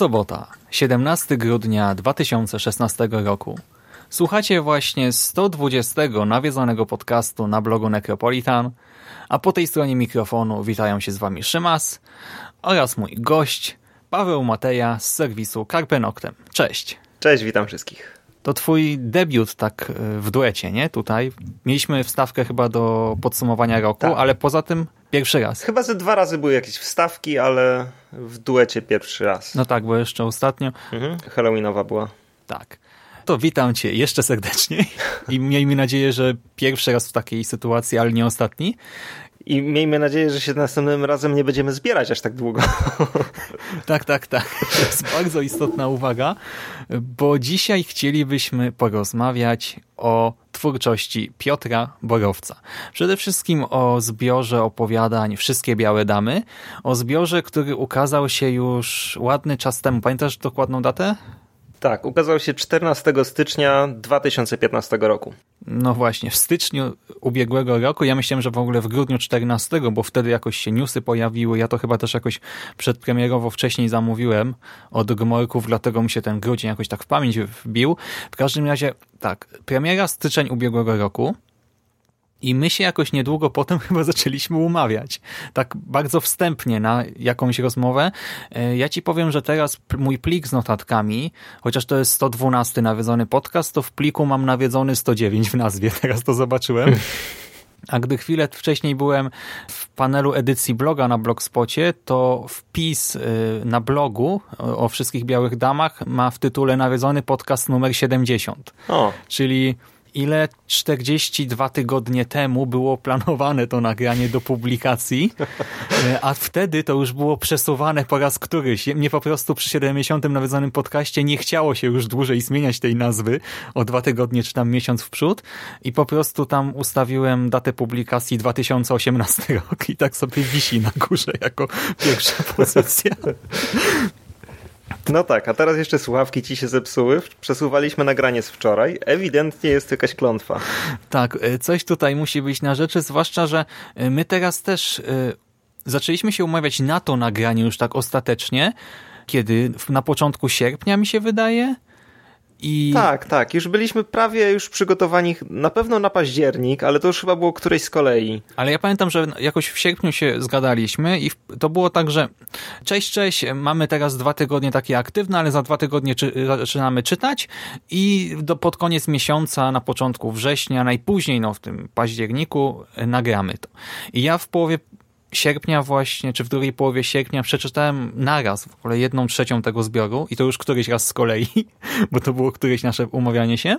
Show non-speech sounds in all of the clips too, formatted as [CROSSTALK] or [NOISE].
Sobota, 17 grudnia 2016 roku. Słuchacie właśnie 120 nawiedzonego podcastu na blogu Necropolitan, a po tej stronie mikrofonu witają się z wami Szymas oraz mój gość Paweł Mateja z serwisu Carpe Noctem. Cześć. Cześć, witam wszystkich. To twój debiut tak e, w duecie, nie? Tutaj. Mieliśmy wstawkę chyba do podsumowania roku, Tak. ale poza tym pierwszy raz. Chyba ze dwa razy były jakieś wstawki, ale w duecie pierwszy raz. No tak, bo jeszcze ostatnio. Mhm. Halloweenowa była. Tak. To witam cię jeszcze serdeczniej i miejmy nadzieję, że pierwszy raz w takiej sytuacji, ale nie ostatni. I miejmy nadzieję, że się następnym razem nie będziemy zbierać aż tak długo. [LAUGHS] Tak, tak, tak. To jest bardzo istotna uwaga, bo dzisiaj chcielibyśmy porozmawiać o twórczości Piotra Borowca. Przede wszystkim o zbiorze opowiadań Wszystkie Białe Damy, o zbiorze, który ukazał się już ładny czas temu. Pamiętasz dokładną datę? Tak, ukazał się 14 stycznia 2015 roku. No właśnie, w styczniu ubiegłego roku, ja myślałem, że w ogóle w grudniu 14, bo wtedy jakoś się newsy pojawiły, ja to chyba też jakoś przedpremierowo wcześniej zamówiłem od Gmorków, dlatego mi się ten grudzień jakoś tak w pamięć wbił. W każdym razie, tak, premiera styczeń ubiegłego roku, i my się jakoś niedługo potem [LAUGHS] chyba zaczęliśmy umawiać. Tak bardzo wstępnie na jakąś rozmowę. E, Ja ci powiem, że teraz mój plik z notatkami, chociaż to jest 112 nawiedzony podcast, to w pliku mam nawiedzony 109 w nazwie. [LAUGHS] Teraz to zobaczyłem. A gdy chwilę wcześniej byłem w panelu edycji bloga na Blogspocie, to wpis y, na blogu o wszystkich białych damach ma w tytule nawiedzony podcast numer 70 O, czyli ile 42 tygodnie temu było planowane to nagranie do publikacji, e, a wtedy to już było przesuwane po raz któryś. Mnie po prostu przy 70. nawiedzonym podcaście nie chciało się już dłużej zmieniać tej nazwy o dwa tygodnie czy tam miesiąc w przód i po prostu tam ustawiłem datę publikacji 2018 rok i tak sobie wisi na górze jako pierwsza pozycja. No tak, a teraz jeszcze słuchawki ci się zepsuły. Przesuwaliśmy nagranie z wczoraj. Ewidentnie jest jakaś klątwa. Tak, e, coś tutaj musi być na rzeczy, zwłaszcza, że e, my teraz też e, zaczęliśmy się umawiać na to nagranie już tak ostatecznie, kiedy na początku sierpnia mi się wydaje. I Tak, tak, już byliśmy prawie już przygotowani na pewno na październik, ale to już chyba było którejś z kolei. Ale ja pamiętam, że jakoś w sierpniu się zgadaliśmy i to było tak, że cześć, cześć, mamy teraz dwa tygodnie takie aktywne, ale za dwa tygodnie czy, zaczynamy czytać i do, pod koniec miesiąca, na początku września, najpóźniej no, w tym październiku e, nagramy to. I ja w połowie sierpnia właśnie, czy w drugiej połowie sierpnia przeczytałem naraz w ogóle jedną trzecią tego zbioru i to już któryś raz z kolei, [LAUGHS] bo to było któreś nasze umawianie się.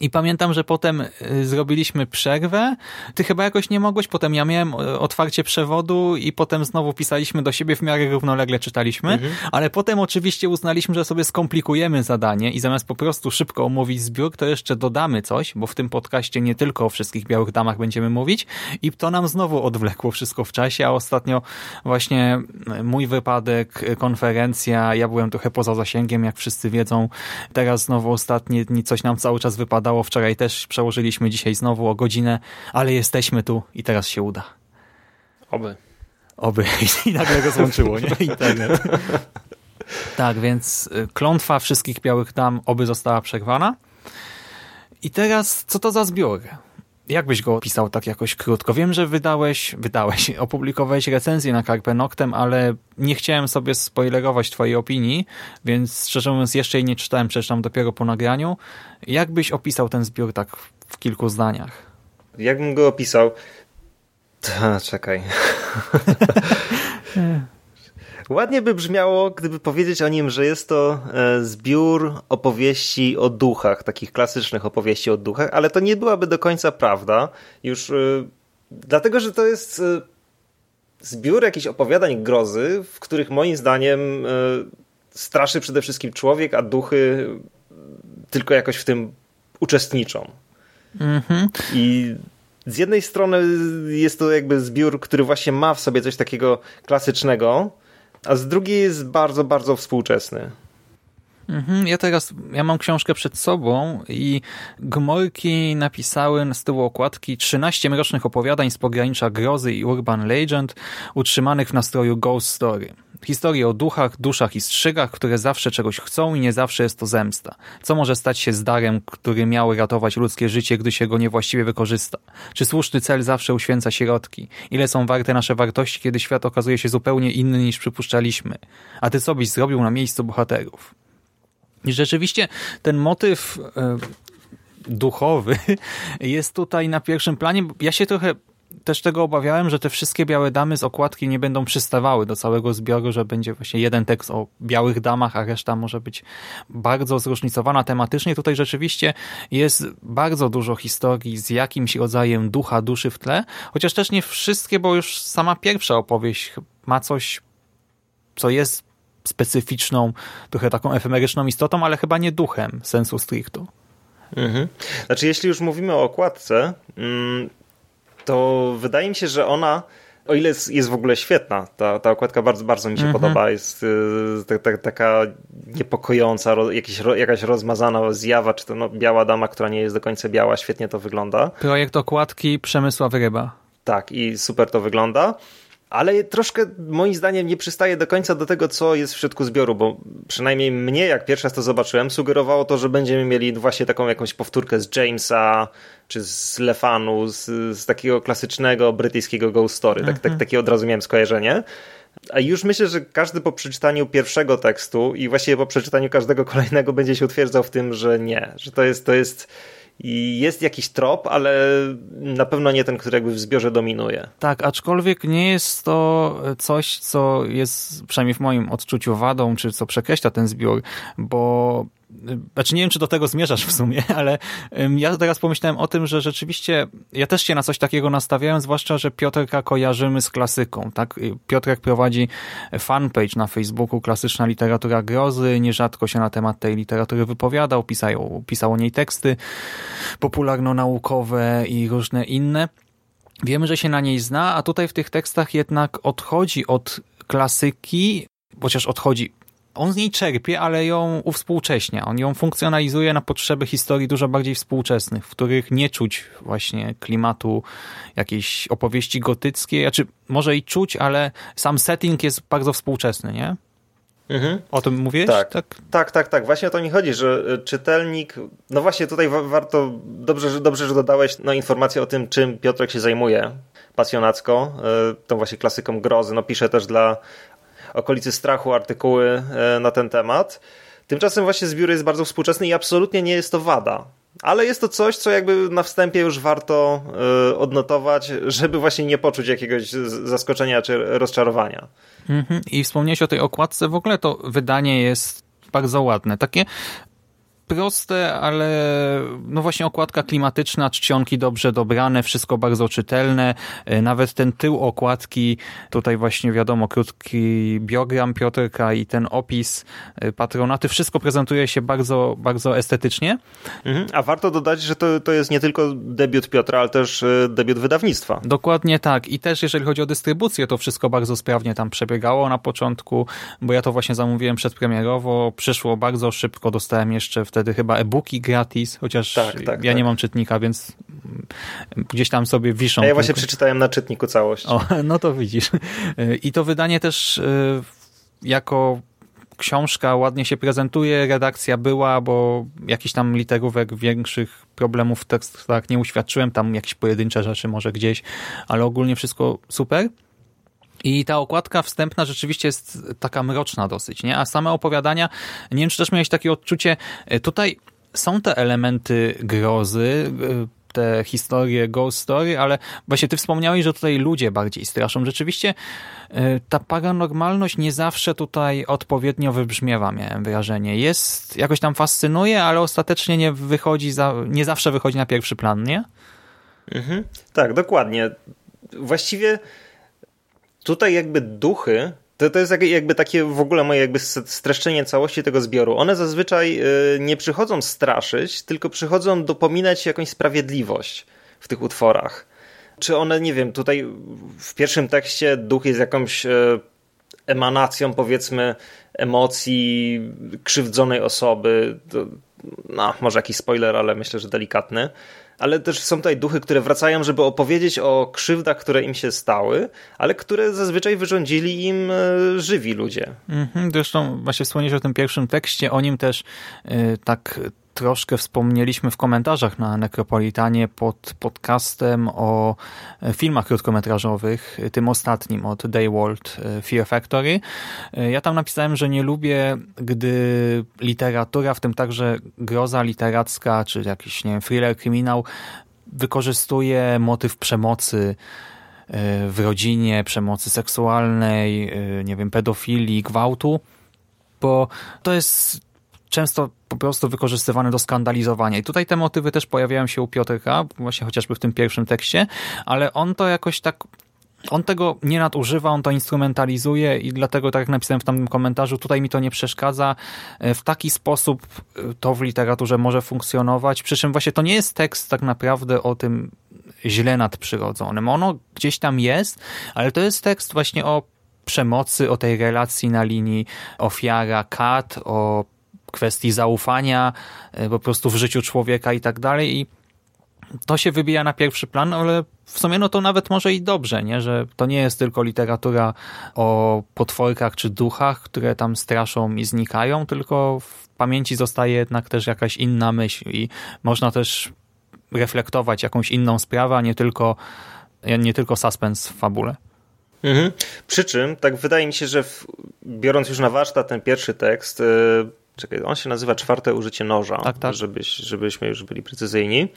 I pamiętam, że potem y, zrobiliśmy przerwę. Ty chyba jakoś nie mogłeś, potem ja miałem y, otwarcie przewodu i potem znowu pisaliśmy do siebie w miarę równolegle czytaliśmy, ale potem oczywiście uznaliśmy, że sobie skomplikujemy zadanie i zamiast po prostu szybko omówić zbiór, to jeszcze dodamy coś, bo w tym podcaście nie tylko o wszystkich białych damach będziemy mówić. I to nam znowu odwlekło wszystko w czasie, a ostatnio właśnie y, mój wypadek, konferencja, ja byłem trochę poza zasięgiem, jak wszyscy wiedzą. Teraz znowu ostatnie dni coś nam cały czas wypadało. Wczoraj też przełożyliśmy dzisiaj znowu o godzinę, ale jesteśmy tu i teraz się uda. Oby. Oby. [LAUGHS] I nagle rozłączyło, nie? [LAUGHS] Internet. [LAUGHS] Tak, więc y, klątwa wszystkich białych dam oby została przerwana. I teraz, co to za zbiór? Jak byś go opisał tak jakoś krótko? Wiem, że wydałeś, wydałeś, [LAUGHS] opublikowałeś recenzję na Carpe Noctem, ale nie chciałem sobie spoilerować twojej opinii, więc szczerze mówiąc jeszcze jej nie czytałem, przeczytam dopiero po nagraniu. Jak byś opisał ten zbiór tak w kilku zdaniach? Jakbym go opisał? [LAUGHS] Ta, czekaj. [LAUGHS] Ładnie by brzmiało, gdyby powiedzieć o nim, że jest to e, zbiór opowieści o duchach, takich klasycznych opowieści o duchach, ale to nie byłaby do końca prawda. Już y, dlatego, że to jest y, zbiór jakichś opowiadań grozy, w których moim zdaniem straszy przede wszystkim człowiek, a duchy tylko jakoś w tym uczestniczą. -hmm. I z jednej strony jest to jakby zbiór, który właśnie ma w sobie coś takiego klasycznego, a z drugiej jest bardzo, bardzo współczesny. Mhm, ja teraz, ja mam książkę przed sobą i Gmorki napisały z tyłu okładki 13 mrocznych opowiadań z pogranicza grozy i urban legend utrzymanych w nastroju ghost story. Historie o duchach, duszach i strzygach, które zawsze czegoś chcą i nie zawsze jest to zemsta. Co może stać się z darem, który miał ratować ludzkie życie, gdy się go niewłaściwie wykorzysta? Czy słuszny cel zawsze uświęca środki? Ile są warte nasze wartości, kiedy świat okazuje się zupełnie inny niż przypuszczaliśmy? A ty co byś zrobił na miejscu bohaterów? I rzeczywiście ten motyw e, duchowy [LAUGHS] jest tutaj na pierwszym planie. Ja się trochę też tego obawiałem, że te wszystkie białe damy z okładki nie będą przystawały do całego zbioru, że będzie właśnie jeden tekst o białych damach, a reszta może być bardzo zróżnicowana tematycznie. Tutaj rzeczywiście jest bardzo dużo historii z jakimś rodzajem ducha, duszy w tle, chociaż też nie wszystkie, bo już sama pierwsza opowieść ma coś, co jest specyficzną, trochę taką efemeryczną istotą, ale chyba nie duchem sensu stricto. Mhm. Znaczy, jeśli już mówimy o okładce, mm, to wydaje mi się, że ona o ile jest, jest w ogóle świetna, ta, ta okładka bardzo, bardzo mi się mhm. podoba, jest y, taka niepokojąca, jakiś, jakaś rozmazana zjawa, czy to no, biała dama, która nie jest do końca biała, świetnie to wygląda. Projekt okładki Przemysław Ryba. Tak, i super to wygląda ale troszkę moim zdaniem nie przystaje do końca do tego, co jest w środku zbioru, bo przynajmniej mnie, jak pierwszy raz to zobaczyłem, sugerowało to, że będziemy mieli właśnie taką jakąś powtórkę z Jamesa, czy z Lefanu, z, z takiego klasycznego brytyjskiego ghost story. Tak, tak, mhm. takie od razu miałem skojarzenie. A już myślę, że każdy po przeczytaniu pierwszego tekstu i właściwie po przeczytaniu każdego [LAUGHS] kolejnego będzie się utwierdzał w tym, że nie, że to jest, to jest i jest jakiś trop, ale na pewno nie ten, który jakby w zbiorze dominuje. Tak, aczkolwiek nie jest to coś, co jest przynajmniej w moim odczuciu wadą, czy co przekreśla ten zbiór, bo znaczy nie wiem, czy do tego zmierzasz w sumie, [LAUGHS] ale ja teraz pomyślałem o tym, że rzeczywiście ja też się na coś takiego nastawiałem, zwłaszcza, że Piotrka kojarzymy z klasyką, tak? Piotrek prowadzi fanpage na Facebooku Klasyczna Literatura Grozy, nierzadko się na temat tej literatury wypowiadał, pisał, pisał o niej teksty popularno-naukowe i różne inne. Wiemy, że się na niej zna, a tutaj w tych tekstach jednak odchodzi od klasyki, chociaż odchodzi on z niej czerpie, ale ją uwspółcześnia. On ją funkcjonalizuje na potrzeby historii dużo bardziej współczesnych, w których nie czuć właśnie klimatu jakiejś opowieści gotyckiej. Znaczy, może i czuć, ale sam setting jest bardzo współczesny, nie? Mhm. O tym mówisz? Tak. tak, tak, tak, tak. Właśnie o to mi chodzi, że e, czytelnik, no właśnie tutaj warto, dobrze, że, dobrze, że dodałeś no, informację o tym, czym Piotrek się zajmuje pasjonacko, e, tą właśnie klasyką grozy. No pisze też dla okolicy strachu artykuły e, na ten temat. Tymczasem właśnie zbiór jest bardzo współczesny i absolutnie nie jest to wada. Ale jest to coś, co jakby na wstępie już warto e, odnotować, żeby właśnie nie poczuć jakiegoś zaskoczenia czy rozczarowania. Mhm. I wspomniałeś o tej okładce, w ogóle to wydanie jest bardzo ładne. Takie proste, ale no właśnie okładka klimatyczna, czcionki dobrze dobrane, wszystko bardzo czytelne. E, nawet ten tył okładki, tutaj właśnie wiadomo, krótki biogram Piotrka i ten opis e, patronaty, wszystko prezentuje się bardzo, bardzo estetycznie. Mhm. A warto dodać, że to, to jest nie tylko debiut Piotra, ale też e, debiut wydawnictwa. Dokładnie tak. I też jeżeli chodzi o dystrybucję, to wszystko bardzo sprawnie tam przebiegało na początku, bo ja to właśnie zamówiłem przedpremierowo, przyszło bardzo szybko, dostałem jeszcze wtedy wtedy chyba e-booki gratis, chociaż tak, tak, ja tak. nie mam czytnika, więc gdzieś tam sobie wiszą. A ja właśnie tylko. przeczytałem na czytniku całość. O, [LAUGHS] no to widzisz. I to wydanie też e, jako książka ładnie się prezentuje, redakcja była, bo jakiś tam literówek większych problemów w tekstach nie uświadczyłem, tam jakieś pojedyncze rzeczy może gdzieś, ale ogólnie wszystko super. I ta okładka wstępna rzeczywiście jest taka mroczna dosyć, nie? A same opowiadania, nie wiem, czy też miałeś takie odczucie, e, tutaj są te elementy grozy, e, te historie ghost story, ale właśnie ty wspomniałeś, że tutaj ludzie bardziej straszą. Rzeczywiście e, ta paranormalność nie zawsze tutaj odpowiednio wybrzmiewa, miałem wrażenie. Jest, jakoś tam fascynuje, ale ostatecznie nie wychodzi, za, nie zawsze wychodzi na pierwszy plan, nie? Mhm. Tak, dokładnie. Właściwie tutaj jakby duchy to, to jest jakby takie w ogóle moje jakby streszczenie całości tego zbioru. One zazwyczaj y, nie przychodzą straszyć, tylko przychodzą dopominać jakąś sprawiedliwość w tych utworach. Czy one, nie wiem, tutaj w pierwszym tekście duch jest jakąś y, emanacją, powiedzmy, emocji krzywdzonej osoby. No, może jakiś spoiler, ale myślę, że delikatny ale też są tutaj duchy, które wracają, żeby opowiedzieć o krzywdach, które im się stały, ale które zazwyczaj wyrządzili im e, żywi ludzie. Mhm, zresztą właśnie wspomnieć o tym pierwszym tekście, o nim też yy, tak troszkę wspomnieliśmy w komentarzach na Necropolitanie pod podcastem o e, filmach krótkometrażowych, tym ostatnim od Daywalt e, Fear Factory. E, ja tam napisałem, że nie lubię, gdy literatura, w tym także groza literacka, czy jakiś nie wiem, thriller, kryminał, wykorzystuje motyw przemocy w rodzinie, przemocy seksualnej, nie wiem, pedofilii, gwałtu, bo to jest często po prostu wykorzystywane do skandalizowania. I tutaj te motywy też pojawiają się u Piotrka, właśnie chociażby w tym pierwszym tekście, ale on to jakoś tak on tego nie nadużywa, on to instrumentalizuje i dlatego, tak jak napisałem w tamtym komentarzu, tutaj mi to nie przeszkadza. E, w taki sposób e, to w literaturze może funkcjonować, przy czym właśnie to nie jest tekst tak naprawdę o tym źle nadprzyrodzonym. Ono gdzieś tam jest, ale to jest tekst właśnie o przemocy, o tej relacji na linii ofiara-kat, o kwestii zaufania e, po prostu w życiu człowieka i tak dalej i to się wybija na pierwszy plan, ale w sumie no to nawet może i dobrze, nie? że to nie jest tylko literatura o potworkach czy duchach, które tam straszą i znikają, tylko w pamięci zostaje jednak też jakaś inna myśl i można też reflektować jakąś inną sprawę, a nie tylko, nie tylko suspens w fabule. Mhm. Przy czym, tak wydaje mi się, że w, biorąc już na warsztat ten pierwszy tekst, yy czekaj, on się nazywa czwarte użycie noża, tak, tak. Żebyś, żebyśmy już byli precyzyjni.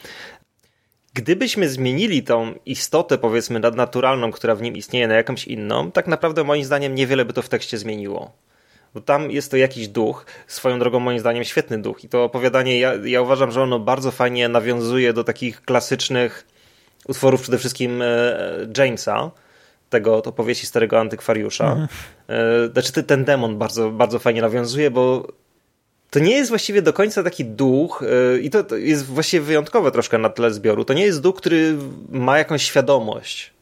Gdybyśmy zmienili tą istotę, powiedzmy, nadnaturalną, która w nim istnieje, na jakąś inną, tak naprawdę moim zdaniem niewiele by to w tekście zmieniło. Bo tam jest to jakiś duch, swoją drogą moim zdaniem świetny duch. I to opowiadanie, ja, ja uważam, że ono bardzo fajnie nawiązuje do takich klasycznych utworów przede wszystkim e, Jamesa, tego opowieści starego antykwariusza. Mhm. E, znaczy ten demon bardzo, bardzo fajnie nawiązuje, bo to nie jest właściwie do końca taki duch, y, i to, to jest właściwie wyjątkowe troszkę na tle zbioru. To nie jest duch, który ma jakąś świadomość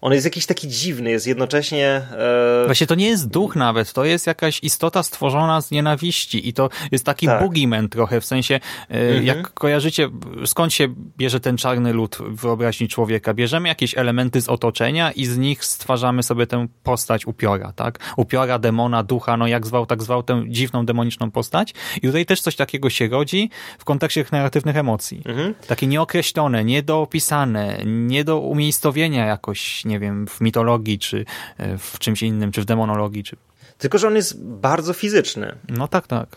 on jest jakiś taki dziwny, jest jednocześnie... E... Właśnie to nie jest duch nawet, to jest jakaś istota stworzona z nienawiści i to jest taki tak. boogeyman trochę, w sensie e, mhm. jak kojarzycie, skąd się bierze ten czarny lód w wyobraźni człowieka? Bierzemy jakieś elementy z otoczenia i z nich stwarzamy sobie tę postać upiora, tak? Upiora, demona, ducha, no jak zwał, tak zwał tę dziwną, demoniczną postać i tutaj też coś takiego się rodzi w kontekście negatywnych emocji. Mhm. Takie nieokreślone, niedoopisane, nie do umiejscowienia jakoś, nie wiem, w mitologii, czy e, w czymś innym, czy w demonologii. Czy... Tylko, że on jest bardzo fizyczny. No tak, tak.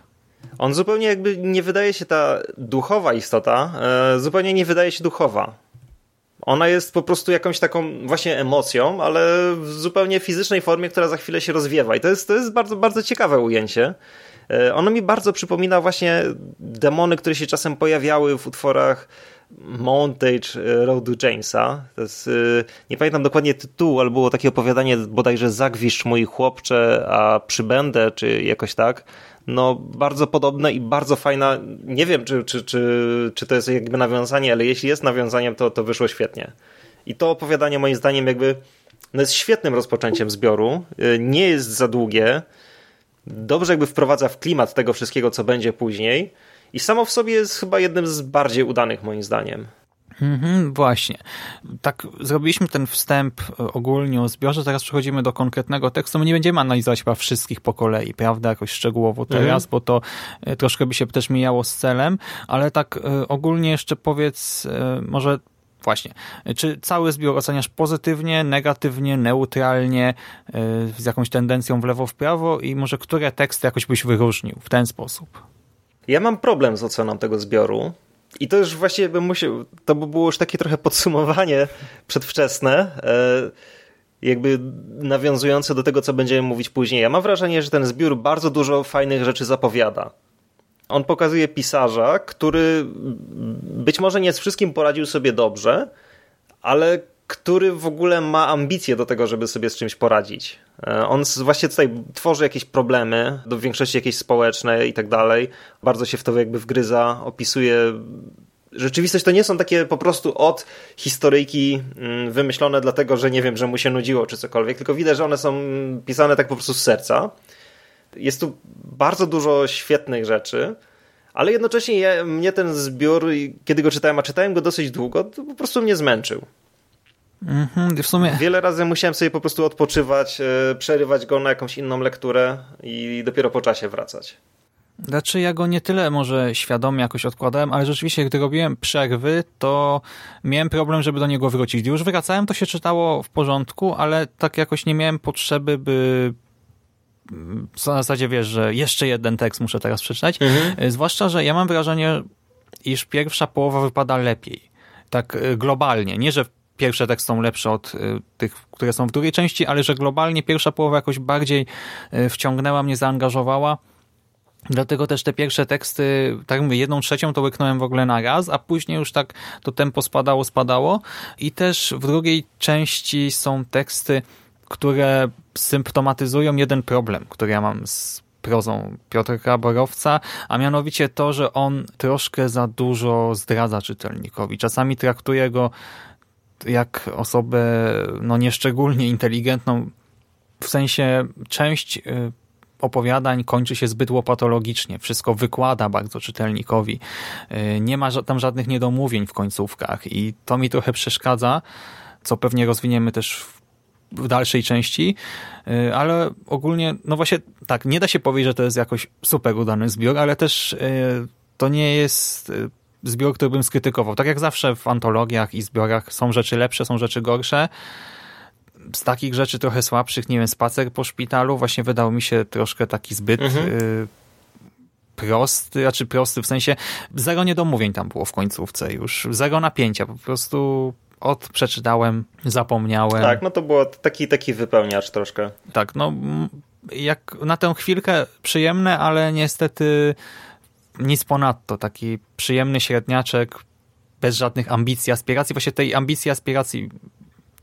On zupełnie jakby nie wydaje się ta duchowa istota, e, zupełnie nie wydaje się duchowa. Ona jest po prostu jakąś taką właśnie emocją, ale w zupełnie fizycznej formie, która za chwilę się rozwiewa. I to jest, to jest bardzo, bardzo ciekawe ujęcie. E, ono mi bardzo przypomina właśnie demony, które się czasem pojawiały w utworach montage e, Roadu Jamesa. Jest, e, nie pamiętam dokładnie tytułu, ale było takie opowiadanie bodajże Zagwiszcz mój chłopcze, a przybędę, czy jakoś tak. No, bardzo podobne i bardzo fajna. Nie wiem, czy, czy, czy, czy to jest jakby nawiązanie, ale jeśli jest nawiązaniem, to, to wyszło świetnie. I to opowiadanie moim zdaniem jakby no jest świetnym rozpoczęciem zbioru. E, nie jest za długie. Dobrze jakby wprowadza w klimat tego wszystkiego, co będzie później i samo w sobie jest chyba jednym z bardziej udanych moim zdaniem. Mhm, właśnie. Tak, zrobiliśmy ten wstęp e, ogólnie o zbiorze, teraz przechodzimy do konkretnego tekstu. My nie będziemy analizować chyba wszystkich po kolei, prawda, jakoś szczegółowo teraz, mhm. bo to e, troszkę by się też mijało z celem, ale tak e, ogólnie jeszcze powiedz, może Właśnie. Czy cały zbiór oceniasz pozytywnie, negatywnie, neutralnie, z jakąś tendencją w lewo, w prawo i może które teksty jakoś byś wyróżnił w ten sposób? Ja mam problem z oceną tego zbioru, i to już właściwie bym musiał, to by było już takie trochę podsumowanie [LAUGHS] przedwczesne, e, jakby nawiązujące do tego, co będziemy mówić później. Ja mam wrażenie, że ten zbiór bardzo dużo fajnych rzeczy zapowiada. On pokazuje pisarza, który być może nie z wszystkim poradził sobie dobrze, ale który w ogóle ma ambicje do tego, żeby sobie z czymś poradzić. E, on właśnie tutaj tworzy jakieś problemy, do większości jakieś społeczne i tak dalej. Bardzo się w to jakby wgryza, opisuje rzeczywistość to nie są takie po prostu od historyjki mm, wymyślone dlatego, że nie wiem, że mu się nudziło czy cokolwiek, tylko widać, że one są pisane tak po prostu z serca. Jest tu bardzo dużo świetnych rzeczy, ale jednocześnie ja, mnie ten zbiór, kiedy go czytałem, a czytałem go dosyć długo, to po prostu mnie zmęczył. Mhm, w sumie... Wiele razy musiałem sobie po prostu odpoczywać, e, przerywać go na jakąś inną lekturę i dopiero po czasie wracać. Znaczy ja go nie tyle może świadomie jakoś odkładałem, ale rzeczywiście gdy robiłem przerwy, to miałem problem, żeby do niego wrócić. Gdy już wracałem, to się czytało w porządku, ale tak jakoś nie miałem potrzeby, by w zasadzie wiesz, że jeszcze jeden tekst muszę teraz przeczytać. Mhm. E, zwłaszcza, że ja mam wrażenie, iż pierwsza połowa wypada lepiej. Tak e, globalnie. Nie, że pierwsze teksty są lepsze od y, tych, które są w drugiej części, ale że globalnie pierwsza połowa jakoś bardziej y, wciągnęła mnie, zaangażowała. Dlatego też te pierwsze teksty, tak mówię, jedną trzecią to łyknąłem w ogóle na raz, a później już tak to tempo spadało, spadało. I też w drugiej części są teksty, które symptomatyzują jeden problem, który ja mam z prozą Piotra Borowca, a mianowicie to, że on troszkę za dużo zdradza czytelnikowi. Czasami traktuje go jak osobę no nieszczególnie inteligentną, w sensie część y, opowiadań kończy się zbyt łopatologicznie, wszystko wykłada bardzo czytelnikowi, y, nie ma tam żadnych niedomówień w końcówkach i to mi trochę przeszkadza, co pewnie rozwiniemy też w dalszej części, y, ale ogólnie, no właśnie tak, nie da się powiedzieć, że to jest jakoś super udany zbiór, ale też to nie jest zbiór, który bym skrytykował. Tak jak zawsze w antologiach i zbiorach są rzeczy lepsze, są rzeczy gorsze. Z takich rzeczy trochę słabszych, nie wiem, spacer po szpitalu właśnie wydał mi się troszkę taki zbyt mhm. y, prosty, znaczy prosty w sensie zero niedomówień tam było w końcówce już, zero napięcia, po prostu od przeczytałem, zapomniałem. Tak, no to było taki, taki wypełniacz troszkę. Tak, no jak na tę chwilkę przyjemne, ale niestety nic ponadto, taki przyjemny średniaczek, bez żadnych ambicji, aspiracji. Właśnie tej ambicji, aspiracji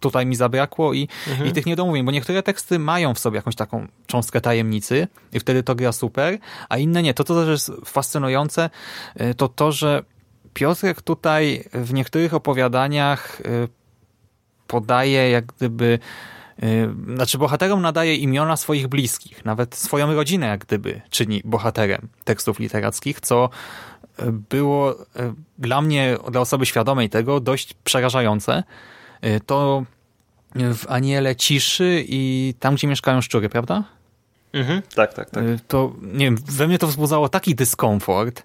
tutaj mi zabrakło i, mhm. i tych niedomówień, bo niektóre teksty mają w sobie jakąś taką cząstkę tajemnicy i wtedy to gra super, a inne nie. To, to też jest fascynujące, y, to to, że Piotrek tutaj w niektórych opowiadaniach y, podaje jak gdyby znaczy bohaterom nadaje imiona swoich bliskich, nawet swoją rodzinę jak gdyby czyni bohaterem tekstów literackich, co y, było y, dla mnie, dla osoby świadomej tego, dość przerażające. To w Aniele ciszy i tam, gdzie mieszkają szczury, prawda? Mhm, tak, tak, tak. To, nie wiem, we mnie to wzbudzało taki dyskomfort,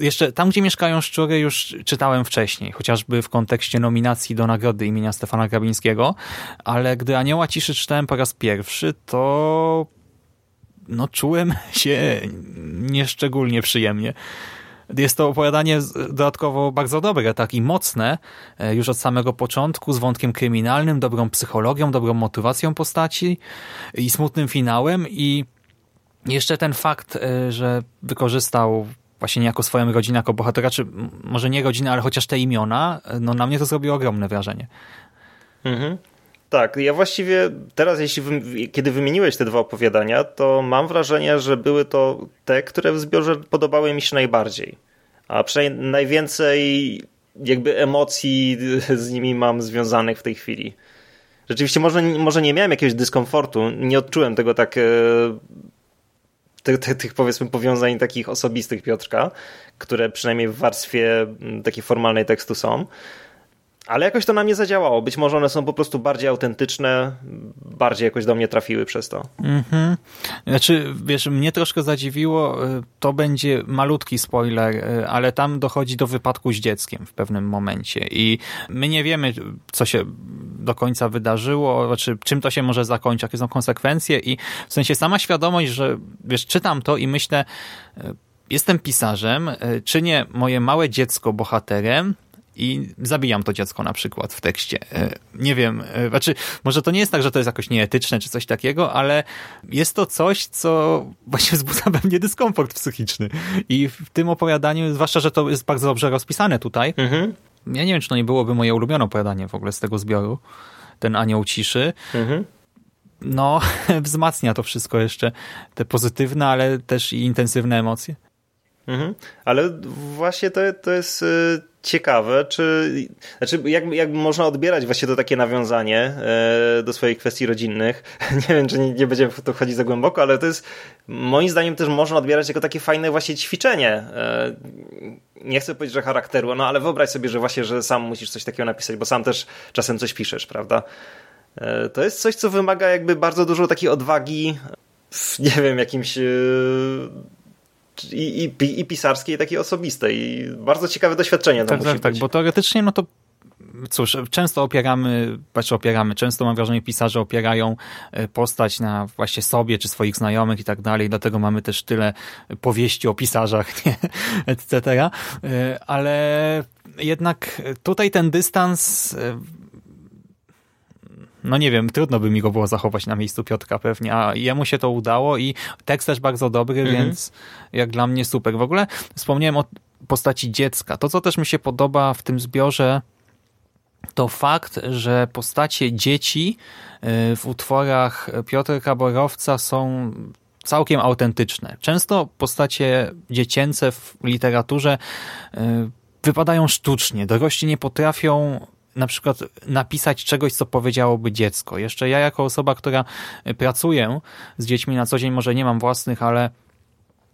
jeszcze tam, gdzie mieszkają szczury już czytałem wcześniej, chociażby w kontekście nominacji do nagrody imienia Stefana Grabińskiego, ale gdy Anioła Ciszy czytałem po raz pierwszy, to no czułem [LAUGHS] się nieszczególnie przyjemnie. Jest to opowiadanie dodatkowo bardzo dobre, tak i mocne, e, już od samego początku, z wątkiem kryminalnym, dobrą psychologią, dobrą motywacją postaci i smutnym finałem i jeszcze ten fakt, e, że wykorzystał właśnie niejako swoją rodzinę jako bohatera, czy może nie rodzinę, ale chociaż te imiona, no na mnie to zrobiło ogromne wrażenie. Mhm. Tak, ja właściwie teraz, jeśli kiedy wymieniłeś te dwa opowiadania, to mam wrażenie, że były to te, które w zbiorze podobały mi się najbardziej. A przynajmniej najwięcej jakby emocji [LAUGHS] z nimi mam związanych w tej chwili. Rzeczywiście może, może nie miałem jakiegoś dyskomfortu, nie odczułem tego tak e, tych, tych, tych powiedzmy powiązań takich osobistych Piotrka, które przynajmniej w warstwie mm, takiej formalnej tekstu są. Ale jakoś to na mnie zadziałało. Być może one są po prostu bardziej autentyczne, bardziej jakoś do mnie trafiły przez to. Mhm. Znaczy, wiesz, mnie troszkę zadziwiło, y, to będzie malutki spoiler, y, ale tam dochodzi do wypadku z dzieckiem w pewnym momencie i my nie wiemy, co się do końca wydarzyło, znaczy czym to się może zakończyć, jakie są konsekwencje i w sensie sama świadomość, że wiesz, czytam to i myślę, y, jestem pisarzem, czynię moje małe dziecko bohaterem, i zabijam to dziecko na przykład w tekście. E, nie wiem, e, znaczy może to nie jest tak, że to jest jakoś nieetyczne czy coś takiego, ale jest to coś, co właśnie [LAUGHS] wzbudza we mnie dyskomfort psychiczny. I w tym opowiadaniu, zwłaszcza, że to jest bardzo dobrze rozpisane tutaj, mhm. ja nie wiem, czy to nie byłoby moje ulubione opowiadanie w ogóle z tego zbioru, ten Anioł Ciszy. Mhm. No, [LAUGHS] wzmacnia to wszystko jeszcze, te pozytywne, ale też i intensywne emocje. Mhm. Ale właśnie to, to jest y, ciekawe, czy znaczy jak, jak można odbierać właśnie to takie nawiązanie e, do swoich kwestii rodzinnych. [LAUGHS] Nie wiem, czy nie, nie będziemy w to wchodzić za głęboko, ale to jest moim zdaniem też można odbierać jako takie fajne właśnie ćwiczenie. E, nie chcę powiedzieć, że charakteru, no ale wyobraź sobie, że właśnie, że sam musisz coś takiego napisać, bo sam też czasem coś piszesz, prawda? E, to jest coś, co wymaga jakby bardzo dużo takiej odwagi w, nie wiem, jakimś i, i, i pisarskiej, i takiej osobistej. I bardzo ciekawe doświadczenie. Tak, tak, tak, bo teoretycznie no to cóż, często opieramy, znaczy opieramy, często mam wrażenie, pisarze opierają e, postać na właśnie sobie, czy swoich znajomych i tak dalej, dlatego mamy też tyle powieści o pisarzach, [LAUGHS] nie? etc. E, ale jednak tutaj ten dystans e, no nie wiem, trudno by mi go było zachować na miejscu Piotrka pewnie, a jemu się to udało i tekst też bardzo dobry, mhm. więc jak dla mnie super. W ogóle wspomniałem o postaci dziecka. To, co też mi się podoba w tym zbiorze, to fakt, że postacie dzieci y, w utworach Piotrka Borowca są całkiem autentyczne. Często postacie dziecięce w literaturze y, wypadają sztucznie. Dorośli nie potrafią na przykład napisać czegoś, co powiedziałoby dziecko. Jeszcze ja jako osoba, która pracuje z dziećmi na co dzień, może nie mam własnych, ale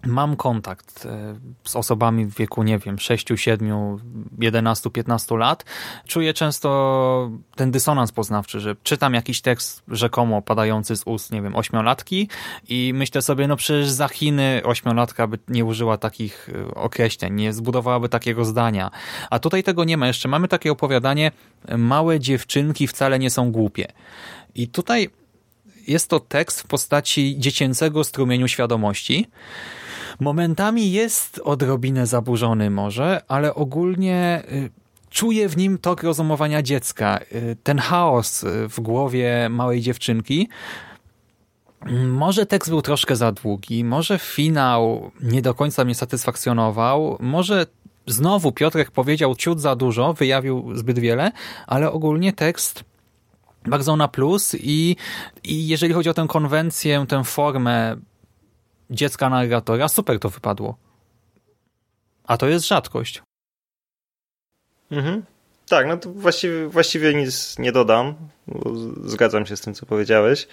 mam kontakt e, z osobami w wieku, nie wiem, 6, 7, 11, 15 lat, czuję często ten dysonans poznawczy, że czytam jakiś tekst rzekomo padający z ust, nie wiem, ośmiolatki i myślę sobie, no przecież za Chiny ośmiolatka by nie użyła takich e, określeń, nie zbudowałaby takiego zdania. A tutaj tego nie ma. Jeszcze mamy takie opowiadanie, małe dziewczynki wcale nie są głupie. I tutaj jest to tekst w postaci dziecięcego strumieniu świadomości, Momentami jest odrobinę zaburzony może, ale ogólnie y, czuję w nim tok rozumowania dziecka. Y, ten chaos y, w głowie małej dziewczynki. Może tekst był troszkę za długi, może finał nie do końca mnie satysfakcjonował, może znowu Piotrek powiedział ciut za dużo, wyjawił zbyt wiele, ale ogólnie tekst bardzo na plus i, i jeżeli chodzi o tę konwencję, tę formę dziecka narratora, super to wypadło. A to jest rzadkość. Mhm. Tak, no to właściwie, właściwie nic nie dodam. Zgadzam się z tym, co powiedziałeś.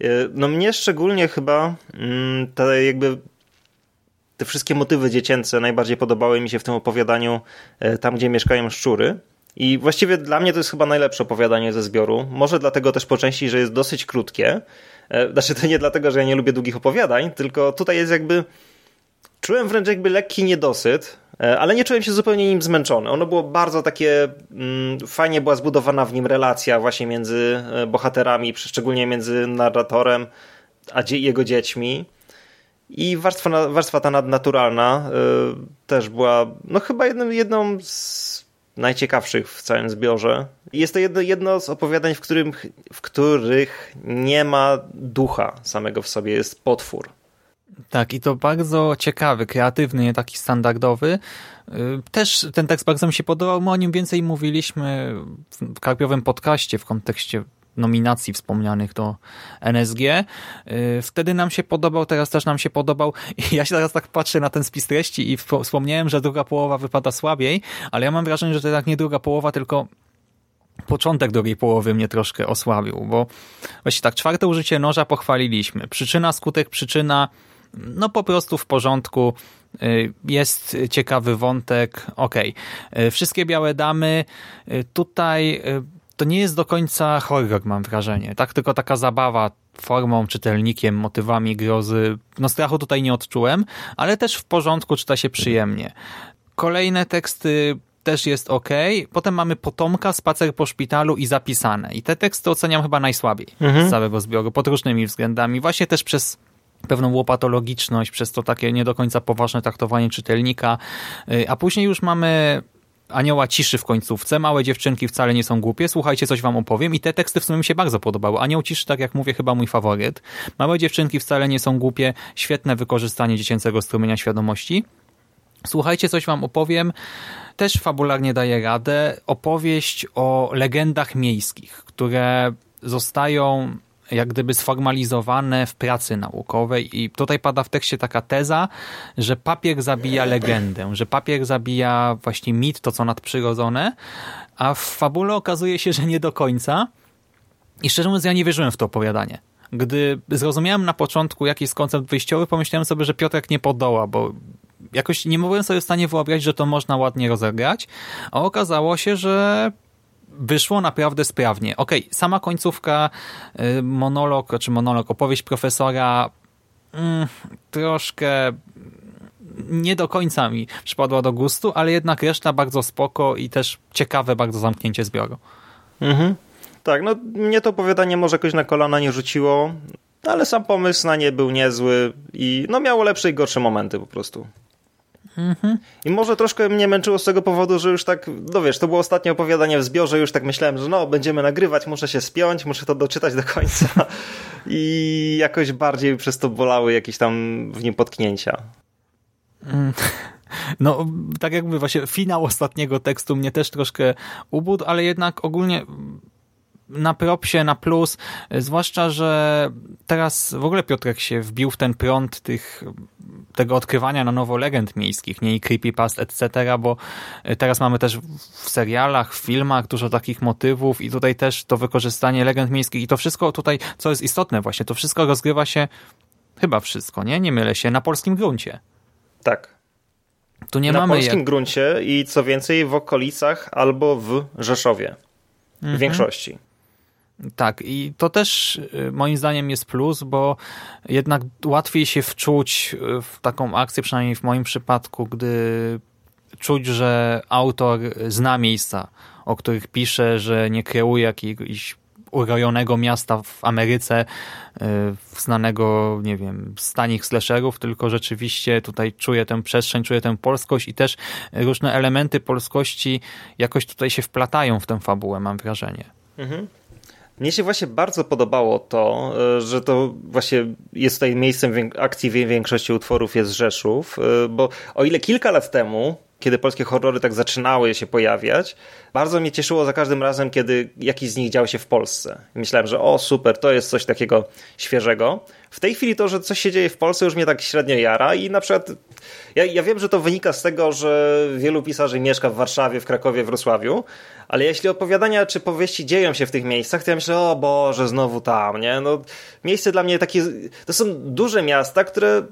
E, no mnie szczególnie chyba mm, te jakby te wszystkie motywy dziecięce najbardziej podobały mi się w tym opowiadaniu e, tam, gdzie mieszkają szczury. I właściwie dla mnie to jest chyba najlepsze opowiadanie ze zbioru. Może dlatego też po części, że jest dosyć krótkie. E, znaczy to nie dlatego, że ja nie lubię długich opowiadań, tylko tutaj jest jakby... Czułem wręcz jakby lekki niedosyt, e, ale nie czułem się zupełnie nim zmęczony. Ono było bardzo takie, mm, fajnie była zbudowana w nim relacja właśnie między e, bohaterami, szczególnie między narratorem a jego dziećmi. I warstwa, warstwa ta nadnaturalna też była no chyba jedną, jedną z najciekawszych w całym zbiorze. Jest to jedno, jedno z opowiadań, w, którym, w których nie ma ducha samego w sobie, jest potwór. Tak, i to bardzo ciekawy, kreatywny, nie taki standardowy. Y, też ten tekst bardzo mi się podobał, my o nim więcej mówiliśmy w karpiowym podcaście w kontekście nominacji wspomnianych do NSG. Y, wtedy nam się podobał, teraz też nam się podobał. Ja się teraz tak patrzę na ten spis treści i wspomniałem, że druga połowa wypada słabiej, ale ja mam wrażenie, że to tak nie druga połowa, tylko początek drugiej połowy mnie troszkę osłabił, bo właśnie tak, czwarte użycie noża pochwaliliśmy. Przyczyna, skutek, przyczyna no po prostu w porządku, y, jest ciekawy wątek, okej. Okay. Wszystkie białe damy, y, tutaj to nie jest do końca horror, mam wrażenie. Tak, tylko taka zabawa formą, czytelnikiem, motywami grozy. No strachu tutaj nie odczułem, ale też w porządku, czyta się przyjemnie. Kolejne teksty też jest ok. Potem mamy Potomka, Spacer po szpitalu i Zapisane. I te teksty oceniam chyba najsłabiej mhm. z całego zbioru, pod różnymi względami. Właśnie też przez pewną łopatologiczność, przez to takie nie do końca poważne traktowanie czytelnika. Y, a później już mamy Anioła Ciszy w końcówce. Małe dziewczynki wcale nie są głupie. Słuchajcie, coś wam opowiem. I te teksty w sumie mi się bardzo podobały. Anioł Ciszy, tak jak mówię, chyba mój faworyt. Małe dziewczynki wcale nie są głupie. Świetne wykorzystanie dziecięcego strumienia świadomości. Słuchajcie, coś wam opowiem. Też fabularnie daje radę. Opowieść o legendach miejskich, które zostają jak gdyby sformalizowane w pracy naukowej. I tutaj pada w tekście taka teza, że papier zabija legendę, że papier zabija właśnie mit, to co nadprzyrodzone, a w fabule okazuje się, że nie do końca. I szczerze mówiąc ja nie wierzyłem w to opowiadanie. Gdy zrozumiałem na początku jaki jest koncept wyjściowy, pomyślałem sobie, że Piotrek nie podoła, bo jakoś nie mogłem sobie w stanie wyobrazić, że to można ładnie rozegrać, a okazało się, że wyszło naprawdę sprawnie. Okej, okay, sama końcówka, y, monolog, czy monolog, opowieść profesora mm, troszkę nie do końca mi przypadła do gustu, ale jednak reszta bardzo spoko i też ciekawe bardzo zamknięcie zbioru. Mhm. Tak, no mnie to opowiadanie może jakoś na kolana nie rzuciło, ale sam pomysł na nie był niezły i no miało lepsze i gorsze momenty po prostu. I może troszkę mnie męczyło z tego powodu, że już tak, no wiesz, to było ostatnie opowiadanie w zbiorze, już tak myślałem, że no, będziemy nagrywać, muszę się spiąć, muszę to doczytać do końca. I jakoś bardziej przez to bolały jakieś tam w nim potknięcia. No, tak jakby właśnie finał ostatniego tekstu mnie też troszkę ubudł, ale jednak ogólnie na propsie, na plus, zwłaszcza, że teraz w ogóle Piotrek się wbił w ten prąd tych, tego odkrywania na nowo legend miejskich, nie i creepypast, etc., bo teraz mamy też w serialach, w filmach dużo takich motywów i tutaj też to wykorzystanie legend miejskich i to wszystko tutaj, co jest istotne właśnie, to wszystko rozgrywa się, chyba wszystko, nie? Nie mylę się, na polskim gruncie. Tak. Tu nie na mamy polskim jak... gruncie i co więcej w okolicach albo w Rzeszowie. W mhm. większości. Tak, i to też y, moim zdaniem jest plus, bo jednak łatwiej się wczuć y, w taką akcję, przynajmniej w moim przypadku, gdy czuć, że autor zna miejsca, o których pisze, że nie kreuje jakiegoś urojonego miasta w Ameryce, y, znanego, nie wiem, z tanich slasherów, tylko rzeczywiście tutaj czuje tę przestrzeń, czuje tę polskość i też różne elementy polskości jakoś tutaj się wplatają w tę fabułę, mam wrażenie. Mhm. Mnie się właśnie bardzo podobało to, e, że to właśnie jest tutaj miejscem akcji większości utworów jest Rzeszów, e, bo o ile kilka lat temu kiedy polskie horrory tak zaczynały się pojawiać, bardzo mnie cieszyło za każdym razem, kiedy jakiś z nich dział się w Polsce. myślałem, że o super, to jest coś takiego świeżego. W tej chwili to, że coś się dzieje w Polsce już mnie tak średnio jara i na przykład ja, ja wiem, że to wynika z tego, że wielu pisarzy mieszka w Warszawie, w Krakowie, w Wrocławiu, ale jeśli opowiadania czy powieści dzieją się w tych miejscach, to ja myślę, o Boże, znowu tam, nie? No, miejsce dla mnie takie, to są duże miasta, które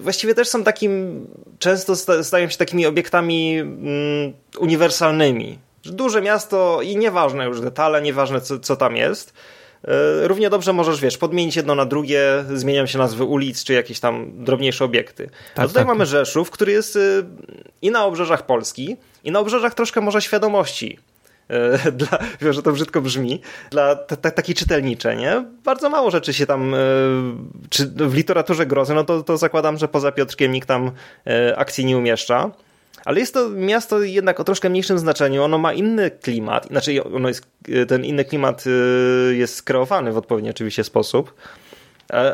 właściwie też są takim, często stają się takimi obiektami mm, uniwersalnymi. Duże miasto i nieważne już detale, nieważne co, co tam jest, e, równie dobrze możesz, wiesz, podmienić jedno na drugie, zmieniają się nazwy ulic, czy jakieś tam drobniejsze obiekty. Tak, A tutaj tak. mamy Rzeszów, który jest y, i na obrzeżach Polski, i na obrzeżach troszkę może świadomości dla, wiem, że to brzydko brzmi, dla takiej czytelnicze, nie? Bardzo mało rzeczy się tam, e, czy w literaturze grozy, no to, to zakładam, że poza Piotrkiem nikt tam e, akcji nie umieszcza. Ale jest to miasto jednak o troszkę mniejszym znaczeniu. Ono ma inny klimat, znaczy ono jest, ten inny klimat jest skreowany w odpowiedni oczywiście sposób.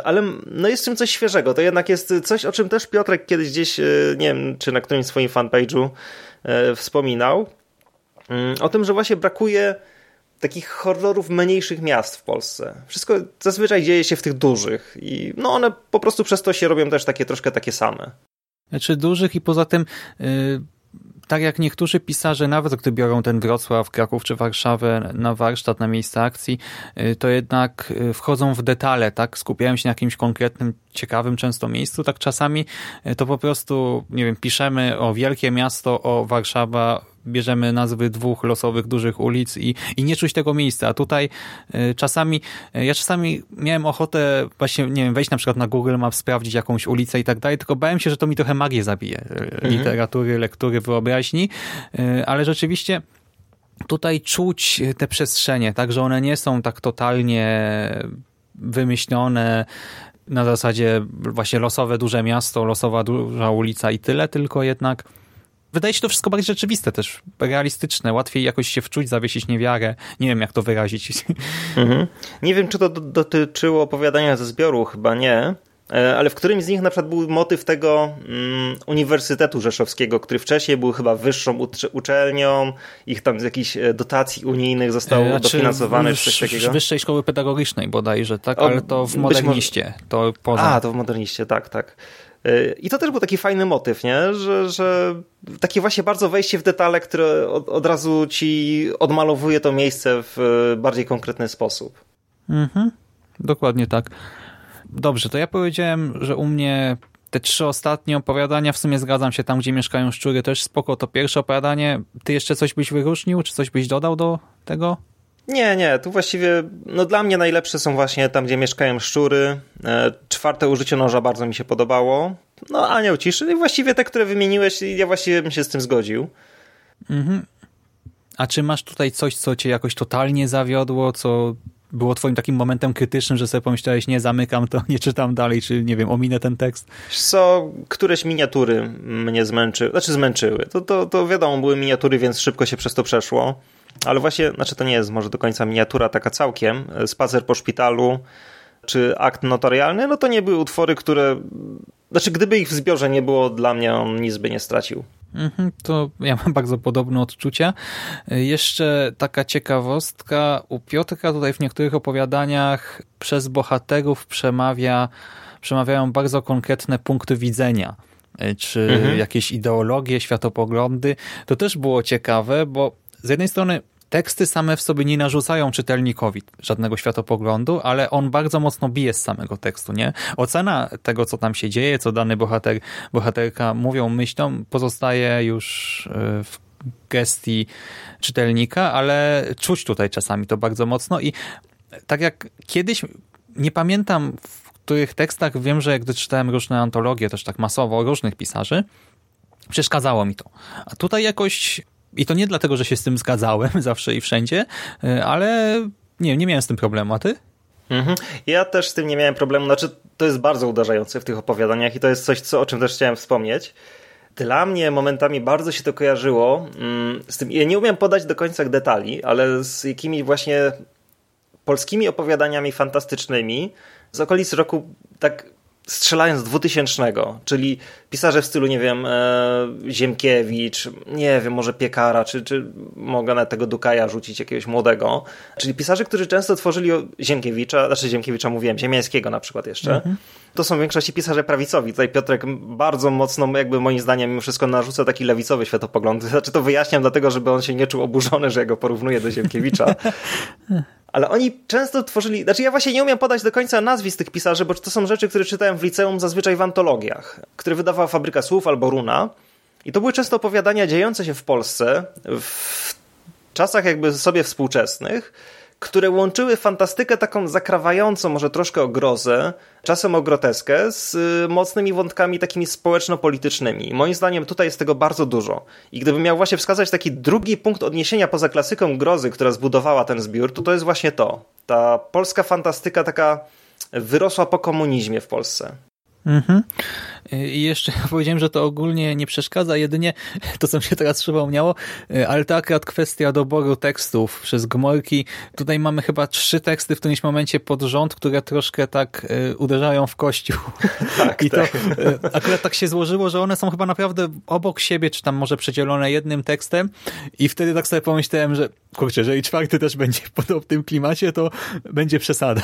Ale no jest czym coś świeżego. To jednak jest coś, o czym też Piotrek kiedyś gdzieś, nie wiem, czy na którymś swoim fanpage'u wspominał o tym, że właśnie brakuje takich horrorów mniejszych miast w Polsce. Wszystko zazwyczaj dzieje się w tych dużych i no one po prostu przez to się robią też takie troszkę takie same. Znaczy dużych i poza tym yy, tak jak niektórzy pisarze, nawet gdy biorą ten Wrocław, Kraków czy Warszawę na warsztat, na miejsce akcji, y, to jednak y, wchodzą w detale, tak? Skupiają się na jakimś konkretnym, ciekawym często miejscu, tak czasami y, to po prostu, nie wiem, piszemy o wielkie miasto, o Warszawa, bierzemy nazwy dwóch losowych dużych ulic i, i nie czuć tego miejsca. A tutaj y, czasami, y, ja czasami miałem ochotę właśnie, nie wiem, wejść na przykład na Google Maps, sprawdzić jakąś ulicę i tak dalej, tylko bałem się, że to mi trochę magię zabije. y, Mhm. Literatury, lektury, wyobraźni, ale rzeczywiście tutaj czuć te przestrzenie, tak, że one nie są tak totalnie wymyślone na zasadzie właśnie losowe duże miasto, losowa duża ulica i tyle, tylko jednak wydaje się to wszystko bardziej rzeczywiste też, realistyczne, łatwiej jakoś się wczuć, zawiesić niewiarę. Nie wiem, jak to wyrazić. [LAUGHS] Mhm. Nie wiem, czy to do- dotyczyło opowiadania ze zbioru, chyba nie. E, Ale w którymś z nich na przykład był motyw tego mm, Uniwersytetu Rzeszowskiego, który wcześniej był chyba wyższą ucz- uczelnią, ich tam z jakichś e, dotacji unijnych został Znaczy, dofinansowany, w- czy coś takiego. Wyższej Szkoły Pedagogicznej bodajże, tak? O, Ale to w Moderniście, to poza. A, to w Moderniście, tak, tak. I to też był taki fajny motyw, nie? Że, że takie właśnie bardzo wejście w detale, które od, od razu ci odmalowuje to miejsce w bardziej konkretny sposób. Mhm, dokładnie tak. Dobrze, to ja powiedziałem, że u mnie te trzy ostatnie opowiadania, w sumie zgadzam się, tam gdzie mieszkają szczury też spoko, to pierwsze opowiadanie. Ty jeszcze coś byś wyróżnił, czy coś byś dodał do tego? Nie, nie, tu właściwie no dla mnie najlepsze są właśnie tam, gdzie mieszkają szczury. E, Czwarte użycie noża bardzo mi się podobało. No, Anioł Ciszy i właściwie te, które wymieniłeś, ja właściwie bym się z tym zgodził. Mhm. A czy masz tutaj coś, co cię jakoś totalnie zawiodło, co było twoim takim momentem krytycznym, że sobie pomyślałeś, nie, zamykam to, [LAUGHS] nie czytam dalej, czy nie wiem, ominę ten tekst? Co, któreś miniatury mnie zmęczyły, znaczy zmęczyły. To, to, to wiadomo, były miniatury, więc szybko się przez to przeszło. Ale właśnie, znaczy to nie jest może do końca miniatura taka całkiem. Spacer po szpitalu czy akt notarialny, no to nie były utwory, które... Znaczy, gdyby ich w zbiorze nie było, dla mnie on nic by nie stracił. Mhm, to ja mam bardzo podobne odczucia. Jeszcze taka ciekawostka. U Piotrka tutaj w niektórych opowiadaniach przez bohaterów przemawia, przemawiają bardzo konkretne punkty widzenia czy Mhm. jakieś ideologie, światopoglądy. To też było ciekawe, bo z jednej strony teksty same w sobie nie narzucają czytelnikowi żadnego światopoglądu, ale on bardzo mocno bije z samego tekstu, nie? Ocena tego, co tam się dzieje, co dany bohater, bohaterka mówią, myślą, pozostaje już y, w gestii czytelnika, ale czuć tutaj czasami to bardzo mocno i tak jak kiedyś, nie pamiętam w których tekstach, wiem, że gdy czytałem różne antologie, też tak masowo, różnych pisarzy, przeszkadzało mi to. A tutaj jakoś i to nie dlatego, że się z tym zgadzałem [LAUGHS] zawsze i wszędzie, y, ale nie, nie miałem z tym problemu, a ty? Mhm. Ja też z tym nie miałem problemu. Znaczy, to jest bardzo uderzające w tych opowiadaniach i to jest coś, co, o czym też chciałem wspomnieć. Dla mnie momentami bardzo się to kojarzyło mm, z tym. Ja nie umiem podać do końca detali, ale z jakimi właśnie polskimi opowiadaniami fantastycznymi z okolic roku tak strzelając 2000, czyli pisarze w stylu, nie wiem, e, Ziemkiewicz, nie wiem, może Piekara, czy, czy mogę na tego Dukaja rzucić jakiegoś młodego, czyli pisarze, którzy często tworzyli Ziemkiewicza, znaczy Ziemkiewicza mówiłem, Ziemiańskiego na przykład jeszcze, to są w większości pisarze prawicowi. Tutaj Piotrek bardzo mocno, jakby moim zdaniem, mimo wszystko narzuca taki lewicowy światopogląd. [LAUGHS] Znaczy to wyjaśniam dlatego, żeby on się nie czuł oburzony, że ja go porównuję do Ziemkiewicza. [LAUGHS] Ale oni często tworzyli, znaczy ja właśnie nie umiem podać do końca nazwisk tych pisarzy, bo to są rzeczy, które czytałem w liceum zazwyczaj w antologiach, które wydawała Fabryka Słów albo Runa. I to były często opowiadania dziejące się w Polsce w czasach jakby sobie współczesnych, które łączyły fantastykę taką zakrawającą, może troszkę o grozę, czasem o groteskę, z y, mocnymi wątkami takimi społeczno-politycznymi. Moim zdaniem tutaj jest tego bardzo dużo. I gdybym miał właśnie wskazać taki drugi punkt odniesienia poza klasyką grozy, która zbudowała ten zbiór, to to jest właśnie to. Ta polska fantastyka taka wyrosła po komunizmie w Polsce. Mhm. I jeszcze [LAUGHS] powiedziałem, że to ogólnie nie przeszkadza, jedynie [LAUGHS] to, co mi się teraz przypomniało, ale to akurat kwestia doboru tekstów przez gmorki. Tutaj mamy chyba trzy teksty w którymś momencie pod rząd, które troszkę tak e, uderzają w kościół. [LAUGHS] Tak, I to tak. e, akurat tak się złożyło, że one są chyba naprawdę obok siebie, czy tam może przedzielone jednym tekstem i wtedy tak sobie pomyślałem, że kurczę, jeżeli czwarty też będzie w podobnym klimacie, to będzie przesada.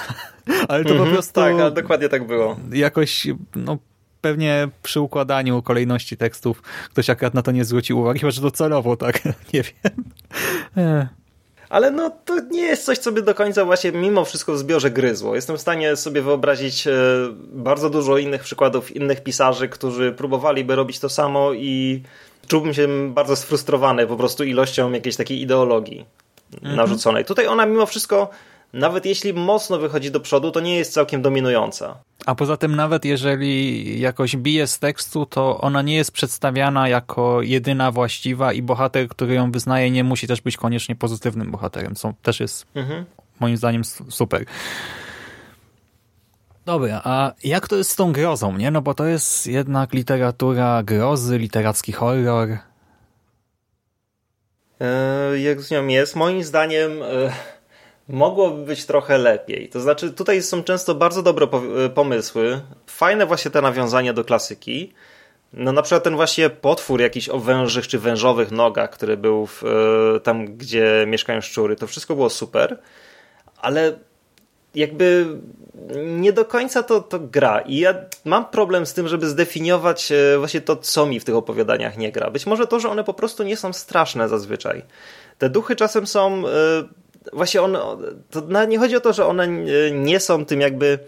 Ale to po Mhm, prostu Tak, dokładnie tak było. jakoś no, pewnie przy układaniu kolejności tekstów ktoś akurat na to nie zwrócił uwagi, chyba że docelowo, tak, [LAUGHS] nie wiem. E. Ale no to nie jest coś, co by do końca właśnie mimo wszystko w zbiorze gryzło. Jestem w stanie sobie wyobrazić e, bardzo dużo innych przykładów innych pisarzy, którzy próbowaliby robić to samo i czułbym się bardzo sfrustrowany po prostu ilością jakiejś takiej ideologii mhm. narzuconej. Tutaj ona mimo wszystko nawet jeśli mocno wychodzi do przodu, to nie jest całkiem dominująca. A poza tym nawet jeżeli jakoś bije z tekstu, to ona nie jest przedstawiana jako jedyna właściwa i bohater, który ją wyznaje, nie musi też być koniecznie pozytywnym bohaterem, co też jest mhm. moim zdaniem super. Dobra, a jak to jest z tą grozą, nie? No bo to jest jednak literatura grozy, literacki horror. Eee, jak z nią jest? Moim zdaniem... E mogłoby być trochę lepiej. To znaczy, tutaj są często bardzo dobre e, pomysły, fajne właśnie te nawiązania do klasyki. No na przykład ten właśnie potwór jakiś o wężych czy wężowych nogach, który był w, e, tam, gdzie mieszkają szczury, to wszystko było super, ale jakby nie do końca to, to gra. I ja mam problem z tym, żeby zdefiniować e, właśnie to, co mi w tych opowiadaniach nie gra. Być może to, że one po prostu nie są straszne zazwyczaj. Te duchy czasem są właśnie on, to nie chodzi o to, że one nie są tym jakby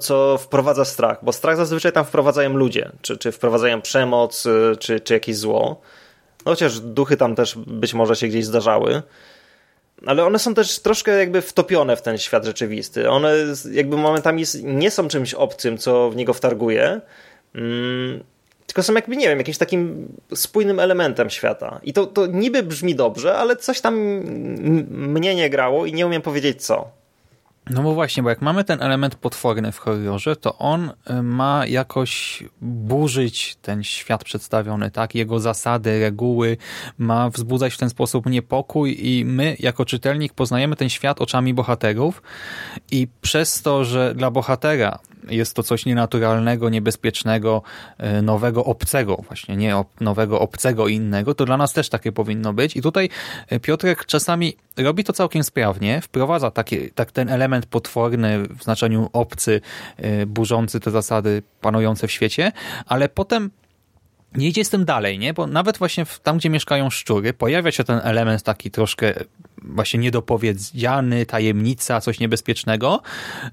co wprowadza strach, bo strach zazwyczaj tam wprowadzają ludzie, czy, czy wprowadzają przemoc, y, czy, czy jakieś zło. No chociaż duchy tam też być może się gdzieś zdarzały. Ale one są też troszkę jakby wtopione w ten świat rzeczywisty. One jakby momentami nie są czymś obcym, co w niego wtarguje. Mm, tylko są jakby, nie wiem, jakimś takim spójnym elementem świata. I to, to niby brzmi dobrze, ale coś tam mnie nie grało i nie umiem powiedzieć co. No bo właśnie, bo jak mamy ten element potworny w horrorze, to on y, ma jakoś burzyć ten świat przedstawiony, tak? Jego zasady, reguły, ma wzbudzać w ten sposób niepokój i my, jako czytelnik, poznajemy ten świat oczami bohaterów i przez to, że dla bohatera jest to coś nienaturalnego, niebezpiecznego, e, nowego, obcego, właśnie nie nowego, obcego innego, to dla nas też takie powinno być. I tutaj e, Piotrek czasami robi to całkiem sprawnie, wprowadza taki, tak ten element potworny w znaczeniu obcy, e, burzący te zasady panujące w świecie, ale potem nie idzie z tym dalej, nie? Bo nawet właśnie tam, gdzie mieszkają szczury, pojawia się ten element taki troszkę właśnie niedopowiedziany, tajemnica, coś niebezpiecznego,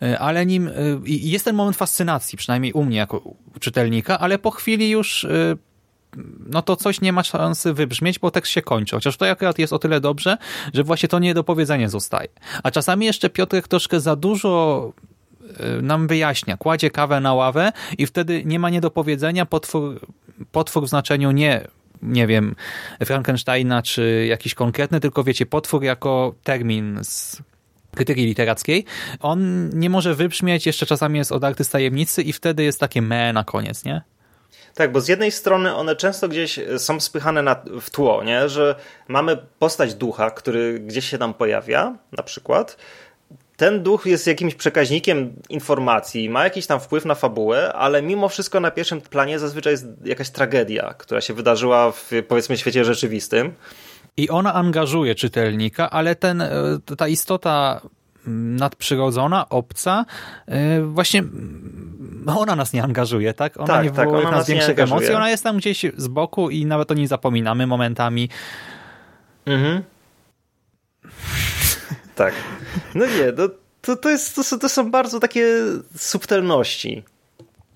e, ale nim e, jest ten moment fascynacji, przynajmniej u mnie jako czytelnika, ale po chwili już e, no to coś nie ma szansy wybrzmieć, bo tekst się kończy. Chociaż to akurat jest o tyle dobrze, że właśnie to niedopowiedzenie zostaje. A czasami jeszcze Piotrek troszkę za dużo nam wyjaśnia. Kładzie kawę na ławę i wtedy nie ma niedopowiedzenia. Potwór, potwór w znaczeniu nie nie wiem, Frankensteina czy jakiś konkretny, tylko wiecie, potwór jako termin z krytyki literackiej, on nie może wybrzmieć, jeszcze czasami jest odarty z tajemnicy i wtedy jest takie me na koniec, nie? Tak, bo z jednej strony one często gdzieś są spychane na, w tło, nie? że mamy postać ducha, który gdzieś się tam pojawia, na przykład, ten duch jest jakimś przekaźnikiem informacji, ma jakiś tam wpływ na fabułę, ale mimo wszystko na pierwszym planie zazwyczaj jest jakaś tragedia, która się wydarzyła w powiedzmy świecie rzeczywistym. I ona angażuje czytelnika, ale ten, e, ta istota nadprzyrodzona, obca, e, właśnie ona nas nie angażuje, tak? Ona tak, nie wywołuje tak, nas większych emocji, ona jest tam gdzieś z boku i nawet o niej zapominamy momentami. Mhm. Tak. No nie, no, to, to, jest, to, są, to są bardzo takie subtelności.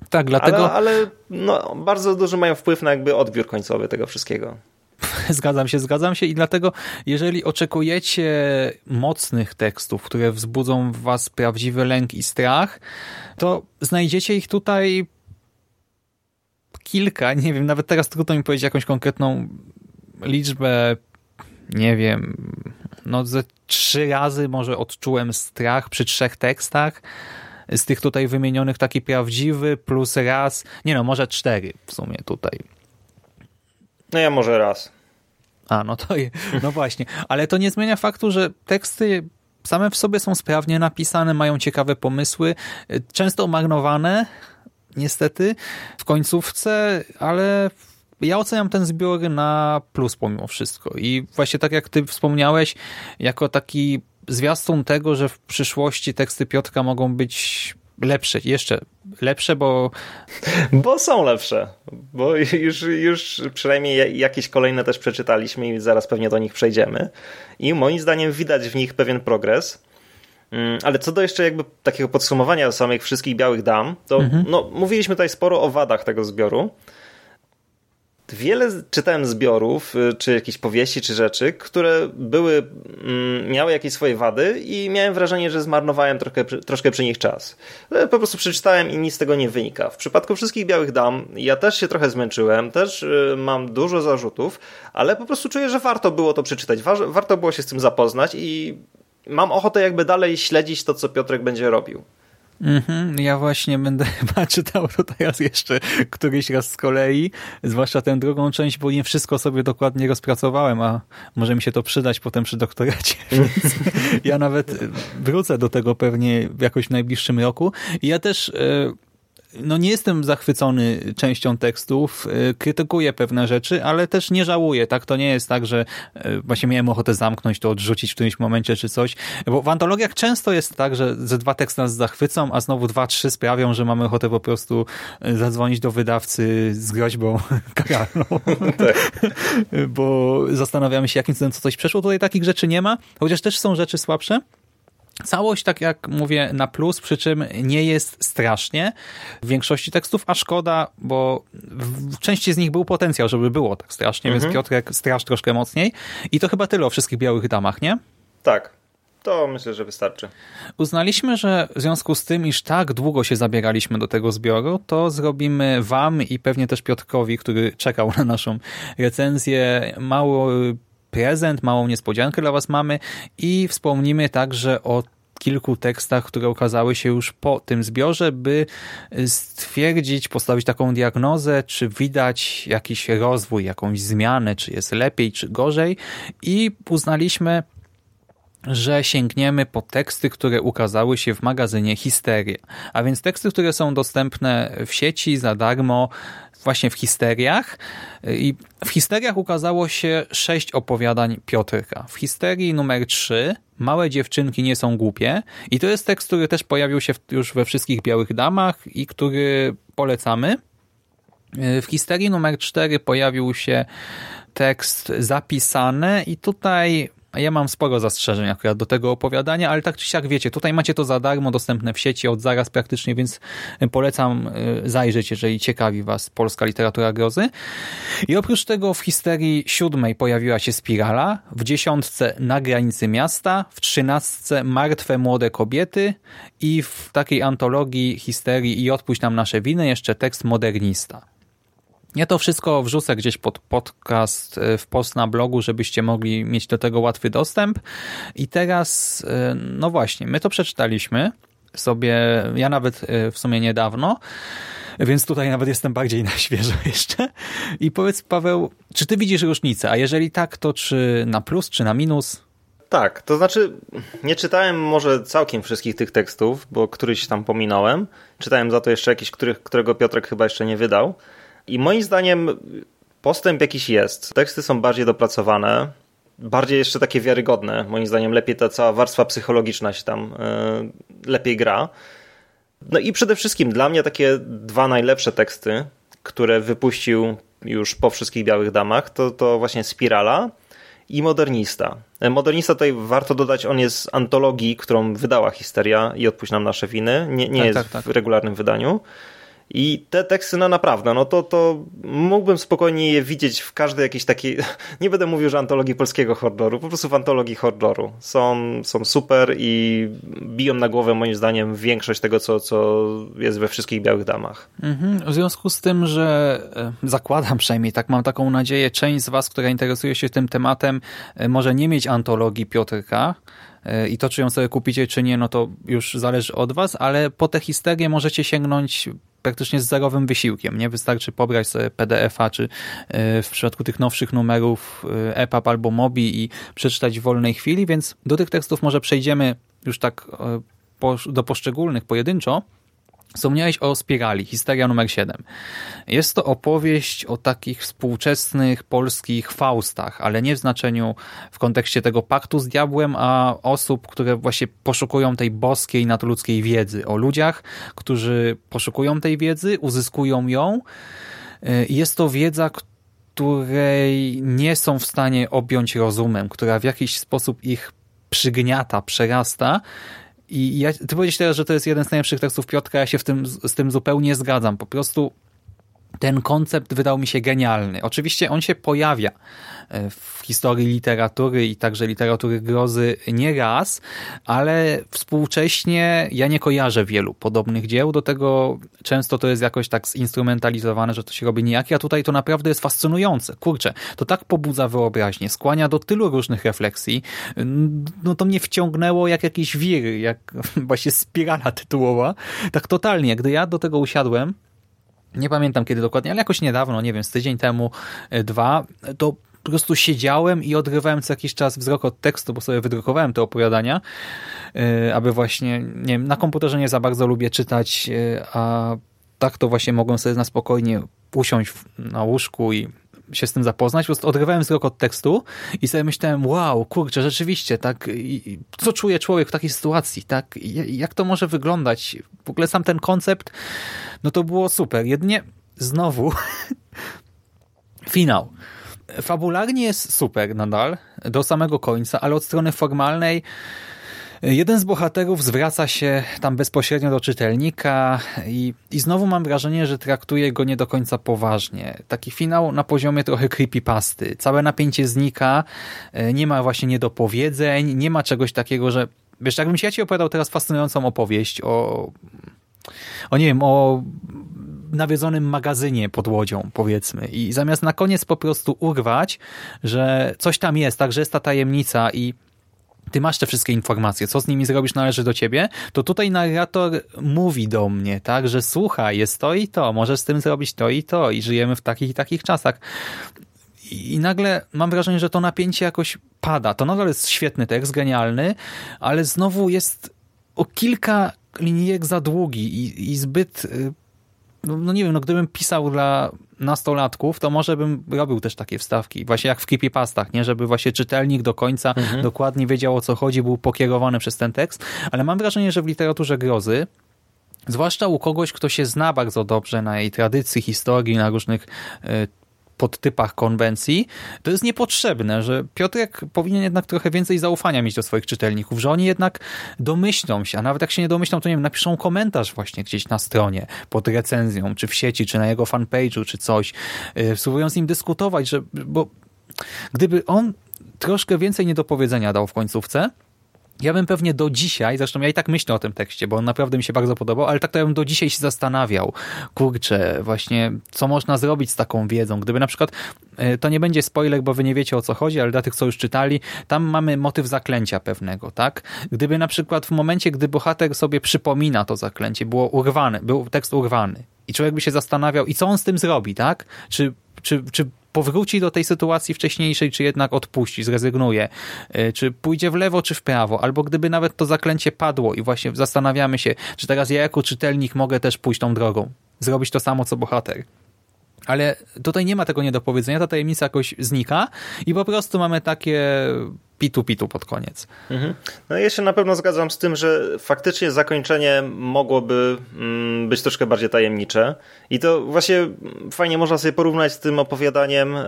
Tak, dlatego... Ale, ale no, bardzo duży mają wpływ na jakby odbiór końcowy tego wszystkiego. [LAUGHS] Zgadzam się, zgadzam się i dlatego jeżeli oczekujecie mocnych tekstów, które wzbudzą w was prawdziwy lęk i strach, to znajdziecie ich tutaj kilka, nie wiem, nawet teraz trudno mi powiedzieć jakąś konkretną liczbę, nie wiem, no ze trzy razy może odczułem strach przy trzech tekstach. Z tych tutaj wymienionych taki prawdziwy plus raz, nie no, może cztery w sumie tutaj. No ja może raz. A, no to no [LAUGHS] właśnie. Ale to nie zmienia faktu, że teksty same w sobie są sprawnie napisane, mają ciekawe pomysły, często marnowane, niestety, w końcówce, ale ja oceniam ten zbiór na plus pomimo wszystko. I właśnie tak jak ty wspomniałeś, jako taki zwiastun tego, że w przyszłości teksty Piotrka mogą być lepsze, jeszcze lepsze, bo... [LAUGHS] Bo są lepsze, bo już, już przynajmniej jakieś kolejne też przeczytaliśmy i zaraz pewnie do nich przejdziemy. I moim zdaniem widać w nich pewien progres. Mm, ale co do jeszcze jakby takiego podsumowania samych wszystkich białych dam, to mhm. no, mówiliśmy tutaj sporo o wadach tego zbioru. Wiele czytałem zbiorów, y, czy jakieś powieści, czy rzeczy, które były, mm, miały jakieś swoje wady i miałem wrażenie, że zmarnowałem troszkę, troszkę przy nich czas. E, po prostu przeczytałem i nic z tego nie wynika. W przypadku wszystkich Białych Dam ja też się trochę zmęczyłem, też y, mam dużo zarzutów, ale po prostu czuję, że warto było to przeczytać, warto było się z tym zapoznać i mam ochotę jakby dalej śledzić to, co Piotrek będzie robił. Mhm, ja właśnie będę [LAUGHS] chyba czytał to teraz jeszcze któryś raz z kolei, zwłaszcza tę drugą część, bo nie wszystko sobie dokładnie rozpracowałem, a może mi się to przydać potem przy doktoracie, [LAUGHS] więc ja nawet wrócę do tego pewnie jakoś w najbliższym roku. Ja też e, no nie jestem zachwycony częścią tekstów, y, krytykuję pewne rzeczy, ale też nie żałuję, tak? To nie jest tak, że y, właśnie miałem ochotę zamknąć to, odrzucić w którymś momencie czy coś, bo w antologiach często jest tak, że ze dwa teksty nas zachwycą, a znowu dwa, trzy sprawią, że mamy ochotę po prostu y, zadzwonić do wydawcy z groźbą [LAUGHS] karalną, tak. [LAUGHS] bo zastanawiamy się, jakim cudem co coś przeszło. Tutaj takich rzeczy nie ma, chociaż też są rzeczy słabsze, Całość, tak jak mówię, na plus, przy czym nie jest strasznie w większości tekstów, a szkoda, bo w części z nich był potencjał, żeby było tak strasznie, mhm. więc Piotrek strasz troszkę mocniej. I to chyba tyle o wszystkich Białych Damach, nie? Tak. To myślę, że wystarczy. Uznaliśmy, że w związku z tym, iż tak długo się zabieraliśmy do tego zbioru, to zrobimy Wam i pewnie też Piotrkowi, który czekał na naszą recenzję, mały prezent, małą niespodziankę dla Was mamy i wspomnimy także o kilku tekstach, które ukazały się już po tym zbiorze, by stwierdzić, postawić taką diagnozę, czy widać jakiś rozwój, jakąś zmianę, czy jest lepiej, czy gorzej i uznaliśmy, że sięgniemy po teksty, które ukazały się w magazynie Histeria. A więc teksty, które są dostępne w sieci za darmo, właśnie w Histeriach. I w Histeriach ukazało się sześć opowiadań Piotrka. W Histerii numer trzy Małe dziewczynki nie są głupie. I to jest tekst, który też pojawił się już we wszystkich Białych Damach i który polecamy. W Histerii numer cztery pojawił się tekst zapisany i tutaj ja mam sporo zastrzeżeń akurat do tego opowiadania, ale tak czy siak wiecie, tutaj macie to za darmo, dostępne w sieci od zaraz praktycznie, więc polecam y, zajrzeć, jeżeli ciekawi Was polska literatura grozy. I oprócz tego w histerii siódmej pojawiła się Spirala, w dziesiątce Na granicy miasta, w trzynastce Martwe młode kobiety i w takiej antologii histerii i Odpuść nam nasze winy jeszcze tekst Modernista. Ja to wszystko wrzucę gdzieś pod podcast, e, w post na blogu, żebyście mogli mieć do tego łatwy dostęp. I teraz, e, no właśnie, my to przeczytaliśmy sobie, ja nawet e, w sumie niedawno, więc tutaj nawet jestem bardziej na świeżo [LAUGHS] jeszcze. I powiedz Paweł, czy ty widzisz różnicę? A jeżeli tak, to czy na plus, czy na minus? Tak, to znaczy nie czytałem może całkiem wszystkich tych tekstów, bo któryś tam pominąłem. Czytałem za to jeszcze jakiś, których, którego Piotrek chyba jeszcze nie wydał. I moim zdaniem postęp jakiś jest. Teksty są bardziej dopracowane, bardziej jeszcze takie wiarygodne. Moim zdaniem lepiej ta cała warstwa psychologiczna się tam yy, lepiej gra. No i przede wszystkim dla mnie takie dwa najlepsze teksty, które wypuścił już po wszystkich Białych Damach, to, to właśnie Spirala i Modernista. E, Modernista tutaj warto dodać, on jest z antologii, którą wydała Histeria i Odpuść nam nasze winy. Nie, nie tak, jest tak, tak. w regularnym wydaniu. I te teksty, no naprawdę, no to, to mógłbym spokojnie je widzieć w każdej jakiejś takiej, [LAUGHS] nie będę mówił, że antologii polskiego horroru, po prostu w antologii horroru. Są, są super i biją na głowę moim zdaniem większość tego, co, co jest we wszystkich Białych Damach. Mhm. W związku z tym, że e, zakładam przynajmniej, tak mam taką nadzieję, część z Was, która interesuje się tym tematem, e, może nie mieć antologii Piotrka, e, i to, czy ją sobie kupicie, czy nie, no to już zależy od was, ale po tę histerię możecie sięgnąć praktycznie z zerowym wysiłkiem. Nie wystarczy pobrać sobie PDF-a, czy e, w przypadku tych nowszych numerów e, EPUB albo MOBI i przeczytać w wolnej chwili, więc do tych tekstów może przejdziemy już tak e, do poszczególnych pojedynczo, Wspomniałeś o Spirali, historia numer 7. Jest to opowieść o takich współczesnych polskich faustach, ale nie w znaczeniu w kontekście tego paktu z diabłem, a osób, które właśnie poszukują tej boskiej, nadludzkiej wiedzy. O ludziach, którzy poszukują tej wiedzy, uzyskują ją. Jest to wiedza, której nie są w stanie objąć rozumem, która w jakiś sposób ich przygniata, przerasta i ja, ty powiedziałeś teraz, że to jest jeden z najlepszych tekstów Piotra, ja się w tym, z tym zupełnie zgadzam. Po prostu ten koncept wydał mi się genialny. Oczywiście on się pojawia e, w historii literatury i także literatury grozy nie raz, ale współcześnie ja nie kojarzę wielu podobnych dzieł. Do tego często to jest jakoś tak zinstrumentalizowane, że to się robi niejaki, a tutaj to naprawdę jest fascynujące. Kurczę, to tak pobudza wyobraźnię, skłania do tylu różnych refleksji. No to mnie wciągnęło jak jakiś wir, jak [LAUGHS] właśnie spirala tytułowa. Tak totalnie. Gdy ja do tego usiadłem, nie pamiętam kiedy dokładnie, ale jakoś niedawno, nie wiem, z tydzień temu, e, dwa, to po prostu siedziałem i odgrywałem co jakiś czas wzrok od tekstu, bo sobie wydrukowałem te opowiadania, e, aby właśnie, nie wiem, na komputerze nie za bardzo lubię czytać, e, a tak to właśnie mogłem sobie na spokojnie usiąść na łóżku i się z tym zapoznać, po prostu odrywałem wzrok od tekstu i sobie myślałem, wow, kurczę, rzeczywiście, tak, co czuje człowiek w takiej sytuacji, tak, jak to może wyglądać, w ogóle sam ten koncept, no to było super, jedynie znowu [LAUGHS] finał. Fabularnie jest super nadal, do samego końca, ale od strony formalnej Jeden z bohaterów zwraca się tam bezpośrednio do czytelnika i, i znowu mam wrażenie, że traktuje go nie do końca poważnie. Taki finał na poziomie trochę creepypasty. Całe napięcie znika, e, nie ma właśnie niedopowiedzeń, nie ma czegoś takiego, że wiesz, jakbym się ja ci opowiadał teraz fascynującą opowieść o o nie wiem, o nawiedzonym magazynie pod łodzią, powiedzmy. I zamiast na koniec po prostu urwać, że coś tam jest, tak, że jest ta tajemnica i ty masz te wszystkie informacje, co z nimi zrobisz należy do ciebie, to tutaj narrator mówi do mnie, tak, że słuchaj, jest to i to, możesz z tym zrobić to i to i żyjemy w takich i takich czasach. I nagle mam wrażenie, że to napięcie jakoś pada. To nadal jest świetny tekst, genialny, ale znowu jest o kilka linijek za długi i, i zbyt y, no, no, nie wiem, no gdybym pisał dla nastolatków, to może bym robił też takie wstawki, właśnie jak w creepypastach, nie? Żeby właśnie czytelnik do końca mhm. dokładnie wiedział o co chodzi, był pokierowany przez ten tekst, ale mam wrażenie, że w literaturze grozy zwłaszcza u kogoś, kto się zna bardzo dobrze na jej tradycji, historii, na różnych y, podtypach konwencji, to jest niepotrzebne, że Piotrek powinien jednak trochę więcej zaufania mieć do swoich czytelników, że oni jednak domyślą się, a nawet jak się nie domyślą, to nie wiem, napiszą komentarz właśnie gdzieś na stronie, pod recenzją, czy w sieci, czy na jego fanpage'u, czy coś, yy, spróbują z nim dyskutować, że, bo gdyby on troszkę więcej niedopowiedzenia dał w końcówce, ja bym pewnie do dzisiaj, zresztą ja i tak myślę o tym tekście, bo on naprawdę mi się bardzo podobał, ale tak to ja bym do dzisiaj się zastanawiał, kurczę, właśnie co można zrobić z taką wiedzą. Gdyby na przykład, e, to nie będzie spoiler, bo wy nie wiecie o co chodzi, ale dla tych, co już czytali, tam mamy motyw zaklęcia pewnego, tak? Gdyby na przykład w momencie, gdy bohater sobie przypomina to zaklęcie, było urwane, był tekst urwany i człowiek by się zastanawiał, i co on z tym zrobi, tak? Czy, czy, czy powróci do tej sytuacji wcześniejszej, czy jednak odpuści, zrezygnuje, e, czy pójdzie w lewo, czy w prawo, albo gdyby nawet to zaklęcie padło i właśnie zastanawiamy się, czy teraz ja jako czytelnik mogę też pójść tą drogą, zrobić to samo, co bohater. Ale tutaj nie ma tego niedopowiedzenia, ta tajemnica jakoś znika i po prostu mamy takie pitu-pitu pod koniec. Mhm. No ja się na pewno zgadzam z tym, że faktycznie zakończenie mogłoby mm, być troszkę bardziej tajemnicze i to właśnie fajnie można sobie porównać z tym opowiadaniem e,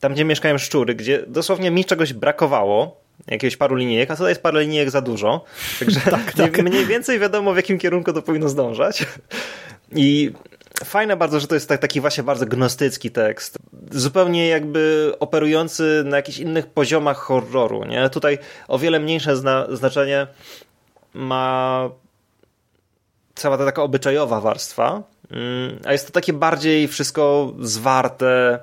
tam, gdzie mieszkają szczury, gdzie dosłownie mi czegoś brakowało, jakiegoś paru linijek, a tutaj jest parę linijek za dużo. Także [LAUGHS] tak, tak. mniej więcej wiadomo, w jakim kierunku to powinno zdążać. I fajne bardzo, że to jest taki właśnie bardzo gnostycki tekst. Zupełnie jakby operujący na jakichś innych poziomach horroru. Nie? Tutaj o wiele mniejsze zna znaczenie ma cała ta taka obyczajowa warstwa, mm, a jest to takie bardziej wszystko zwarte,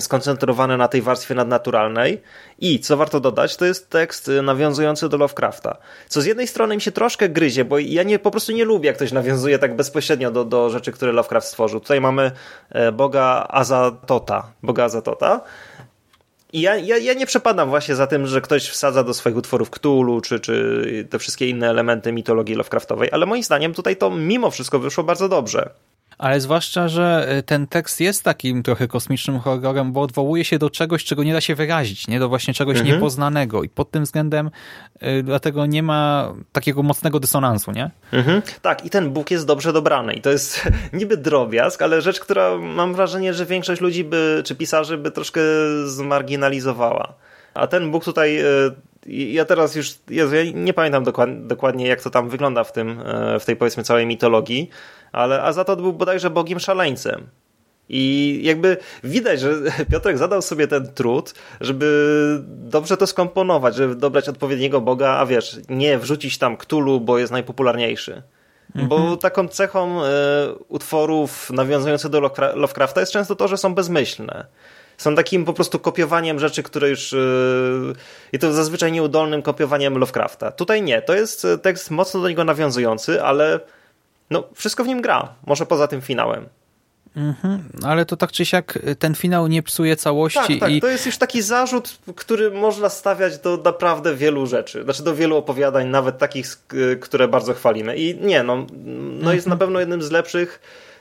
skoncentrowane na tej warstwie nadnaturalnej. I co warto dodać, to jest tekst y, nawiązujący do Lovecrafta. Co z jednej strony mi się troszkę gryzie, bo ja nie, po prostu nie lubię, jak ktoś nawiązuje tak bezpośrednio do, do rzeczy, które Lovecraft stworzył. Tutaj mamy e, boga Azatota, boga Azatota. I ja, ja, ja nie przepadam właśnie za tym, że ktoś wsadza do swoich utworów Cthulhu, czy, czy te wszystkie inne elementy mitologii Lovecraftowej, ale moim zdaniem tutaj to mimo wszystko wyszło bardzo dobrze. Ale zwłaszcza, że y, ten tekst jest takim trochę kosmicznym horrorem, bo odwołuje się do czegoś, czego nie da się wyrazić, nie do właśnie czegoś mhm. niepoznanego i pod tym względem y, dlatego nie ma takiego mocnego dysonansu, nie? Mhm. Tak, i ten Bóg jest dobrze dobrany i to jest [LAUGHS] niby drobiazg, ale rzecz, która mam wrażenie, że większość ludzi by, czy pisarzy by troszkę zmarginalizowała. A ten Bóg tutaj y, ja teraz już, Jezu, ja nie pamiętam dokładnie, jak to tam wygląda w, tym, w tej powiedzmy całej mitologii, ale a za to był bodajże bogiem szaleńcem. I jakby widać, że [LAUGHS] Piotrek zadał sobie ten trud, żeby dobrze to skomponować, żeby dobrać odpowiedniego Boga, a wiesz, nie wrzucić tam Ktulu, bo jest najpopularniejszy. Mhm. Bo taką cechą e, utworów nawiązujących do Lovecrafta jest często to, że są bezmyślne. Są takim po prostu kopiowaniem rzeczy, które już. E, I to zazwyczaj nieudolnym kopiowaniem Lovecrafta. Tutaj nie. To jest tekst mocno do niego nawiązujący, ale no, wszystko w nim gra. Może poza tym finałem. Mhm, ale to tak czy siak ten finał nie psuje całości. Tak, tak, i... to jest już taki zarzut, który można stawiać do naprawdę wielu rzeczy. Znaczy do wielu opowiadań, nawet takich, które bardzo chwalimy. I nie, no, no jest mhm. na pewno jednym z lepszych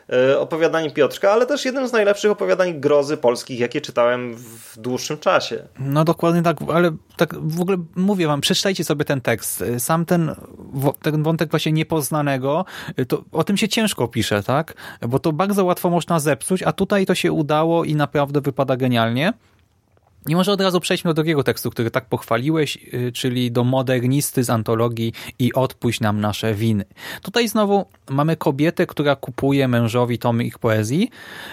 E, opowiadań Piotrka, ale też jednym z najlepszych opowiadań grozy polskich, jakie czytałem w dłuższym czasie. No dokładnie tak, ale tak w ogóle mówię wam, przeczytajcie sobie ten tekst. Sam ten, ten wątek właśnie niepoznanego, to o tym się ciężko pisze, tak? Bo to bardzo łatwo można zepsuć, a tutaj to się udało i naprawdę wypada genialnie. I może od razu przejdźmy do drugiego tekstu, który tak pochwaliłeś, y, czyli do modernisty z antologii i odpuść nam nasze winy. Tutaj znowu mamy kobietę, która kupuje mężowi tomy ich poezji,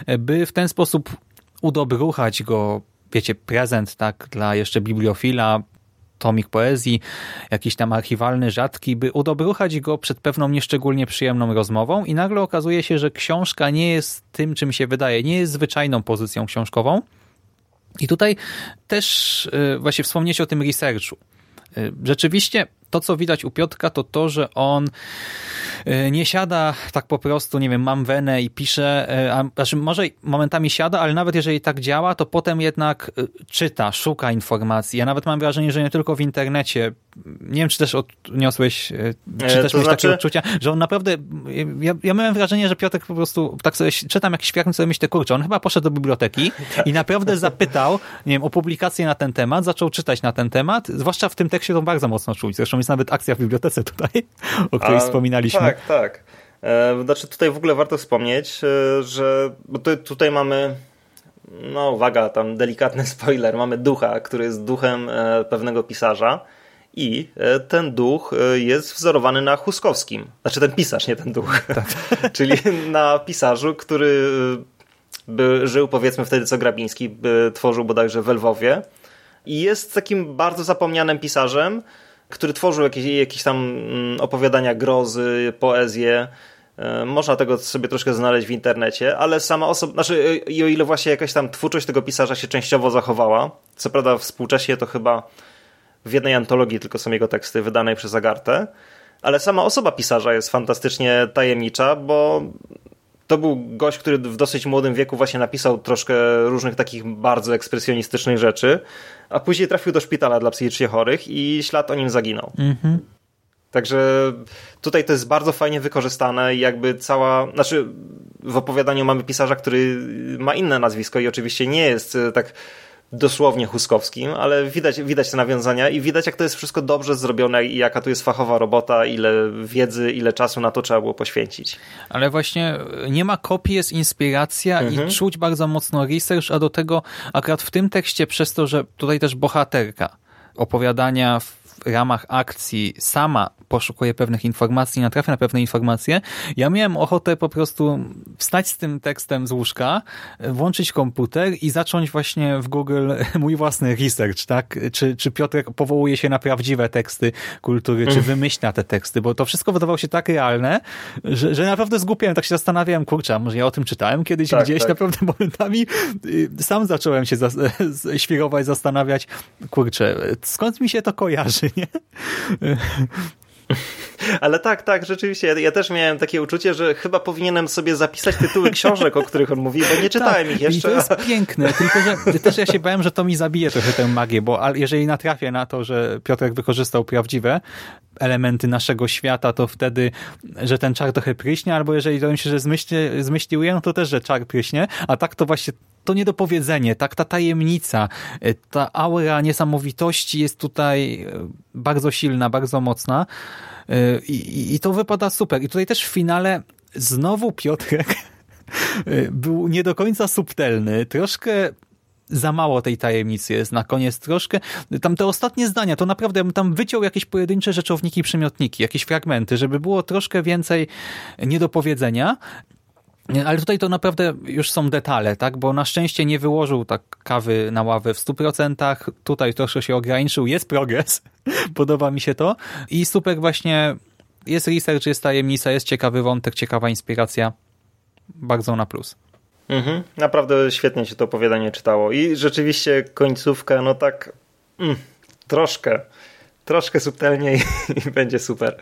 y, by w ten sposób udobruchać go, wiecie, prezent tak dla jeszcze bibliofila, tomik poezji, jakiś tam archiwalny, rzadki, by udobruchać go przed pewną nieszczególnie przyjemną rozmową i nagle okazuje się, że książka nie jest tym, czym się wydaje, nie jest zwyczajną pozycją książkową, i tutaj też y, właśnie wspomnieć o tym researchu. Y, rzeczywiście to, co widać u Piotrka, to to, że on y, nie siada tak po prostu, nie wiem, mam wenę i pisze, a, znaczy może momentami siada, ale nawet jeżeli tak działa, to potem jednak czyta, szuka informacji. Ja nawet mam wrażenie, że nie tylko w internecie nie wiem, czy też odniosłeś, e, czy e, też miałeś znaczy... takie odczucia, że on naprawdę, ja, ja miałem wrażenie, że Piotrek po prostu, tak sobie czytam jakiś fragment, sobie myślę, kurczę, on chyba poszedł do biblioteki [LAUGHS] i naprawdę zapytał, nie wiem, o publikację na ten temat, zaczął czytać na ten temat, zwłaszcza w tym tekście to bardzo mocno czuć, zresztą jest nawet akcja w bibliotece tutaj, [LAUGHS] o której A, wspominaliśmy. Tak, tak. E, znaczy tutaj w ogóle warto wspomnieć, że bo tutaj mamy no uwaga, tam delikatny [LAUGHS] spoiler, mamy ducha, który jest duchem pewnego pisarza, i e, ten duch e, jest wzorowany na Huskowskim. Znaczy ten pisarz, nie ten duch. Tak. [LAUGHS] Czyli na pisarzu, który e, by żył powiedzmy wtedy co Grabiński, by tworzył bodajże w Lwowie. I jest takim bardzo zapomnianym pisarzem, który tworzył jakieś, jakieś tam mm, opowiadania grozy, poezję. Można tego sobie troszkę znaleźć w internecie, ale sama osoba, znaczy i o ile właśnie jakaś tam twórczość tego pisarza się częściowo zachowała, co prawda współcześnie to chyba w jednej antologii tylko są jego teksty wydanej przez Agartę, ale sama osoba pisarza jest fantastycznie tajemnicza, bo to był gość, który w dosyć młodym wieku właśnie napisał troszkę różnych takich bardzo ekspresjonistycznych rzeczy, a później trafił do szpitala dla psychicznie chorych i ślad o nim zaginął. Mhm. Także tutaj to jest bardzo fajnie wykorzystane i jakby cała, znaczy w opowiadaniu mamy pisarza, który ma inne nazwisko i oczywiście nie jest e, tak dosłownie huskowskim, ale widać, widać te nawiązania i widać, jak to jest wszystko dobrze zrobione i jaka tu jest fachowa robota, ile wiedzy, ile czasu na to trzeba było poświęcić. Ale właśnie nie ma kopii, jest inspiracja mhm. i czuć bardzo mocno research, a do tego akurat w tym tekście, przez to, że tutaj też bohaterka opowiadania w ramach akcji sama poszukuje pewnych informacji, natrafia na pewne informacje, ja miałem ochotę po prostu wstać z tym tekstem z łóżka, włączyć komputer i zacząć właśnie w Google [LAUGHS] mój własny research, tak? Czy, czy Piotrek powołuje się na prawdziwe teksty kultury, czy wymyśla te teksty, bo to wszystko wydawało się tak realne, że, że naprawdę zgupiłem, tak się zastanawiałem, kurczę, może ja o tym czytałem kiedyś tak, gdzieś, tak. naprawdę momentami? Sam zacząłem się zas [LAUGHS] świrować, zastanawiać, kurczę, skąd mi się to kojarzy, nie? [LAUGHS] Ale tak, tak, rzeczywiście. Ja, ja, też miałem takie uczucie, że chyba powinienem sobie zapisać tytuły książek, o których on mówi, bo nie [LAUGHS] czytałem tak, ich jeszcze. I to jest [LAUGHS] piękne, tylko że też ja się bałem, że to mi zabije trochę tę magię, bo jeżeli natrafię na to, że Piotrek wykorzystał prawdziwe elementy naszego świata, to wtedy, że ten czar trochę pryśnie, albo jeżeli to się, że zmyśli, zmyśliłem, no to też, że czar pryśnie, a tak to właśnie to niedopowiedzenie, tak ta tajemnica, ta aura niesamowitości jest tutaj e, bardzo silna, bardzo mocna e, i, i to wypada super. I tutaj też w finale znowu Piotrek [LAUGHS] e, był nie do końca subtelny, troszkę za mało tej tajemnicy jest na koniec troszkę. Tam te ostatnie zdania, to naprawdę ja bym tam wyciął jakieś pojedyncze rzeczowniki, przymiotniki, jakieś fragmenty, żeby było troszkę więcej niedopowiedzenia. Ale tutaj to naprawdę już są detale, tak? Bo na szczęście nie wyłożył tak kawy na ławę w 100%. Tutaj troszkę się ograniczył. Jest progres. [LAUGHS] Podoba mi się to. I super właśnie jest research, jest tajemnica, jest ciekawy wątek, ciekawa inspiracja. Bardzo na plus. Mhm, naprawdę świetnie się to opowiadanie czytało. I rzeczywiście końcówka, no tak mm, troszkę, troszkę subtelniej [LAUGHS] i będzie super.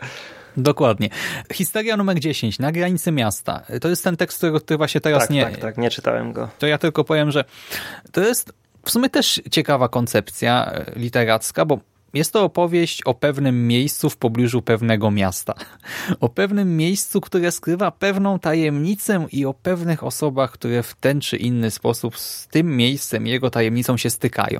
Dokładnie. Historia numer 10, na granicy miasta. To jest ten tekst, którego ty właśnie teraz tak, nie... Tak, tak, nie czytałem go. To ja tylko powiem, że to jest w sumie też ciekawa koncepcja e, literacka, bo jest to opowieść o pewnym miejscu w pobliżu pewnego miasta. [LAUGHS] O pewnym miejscu, które skrywa pewną tajemnicę i o pewnych osobach, które w ten czy inny sposób z tym miejscem jego tajemnicą się stykają.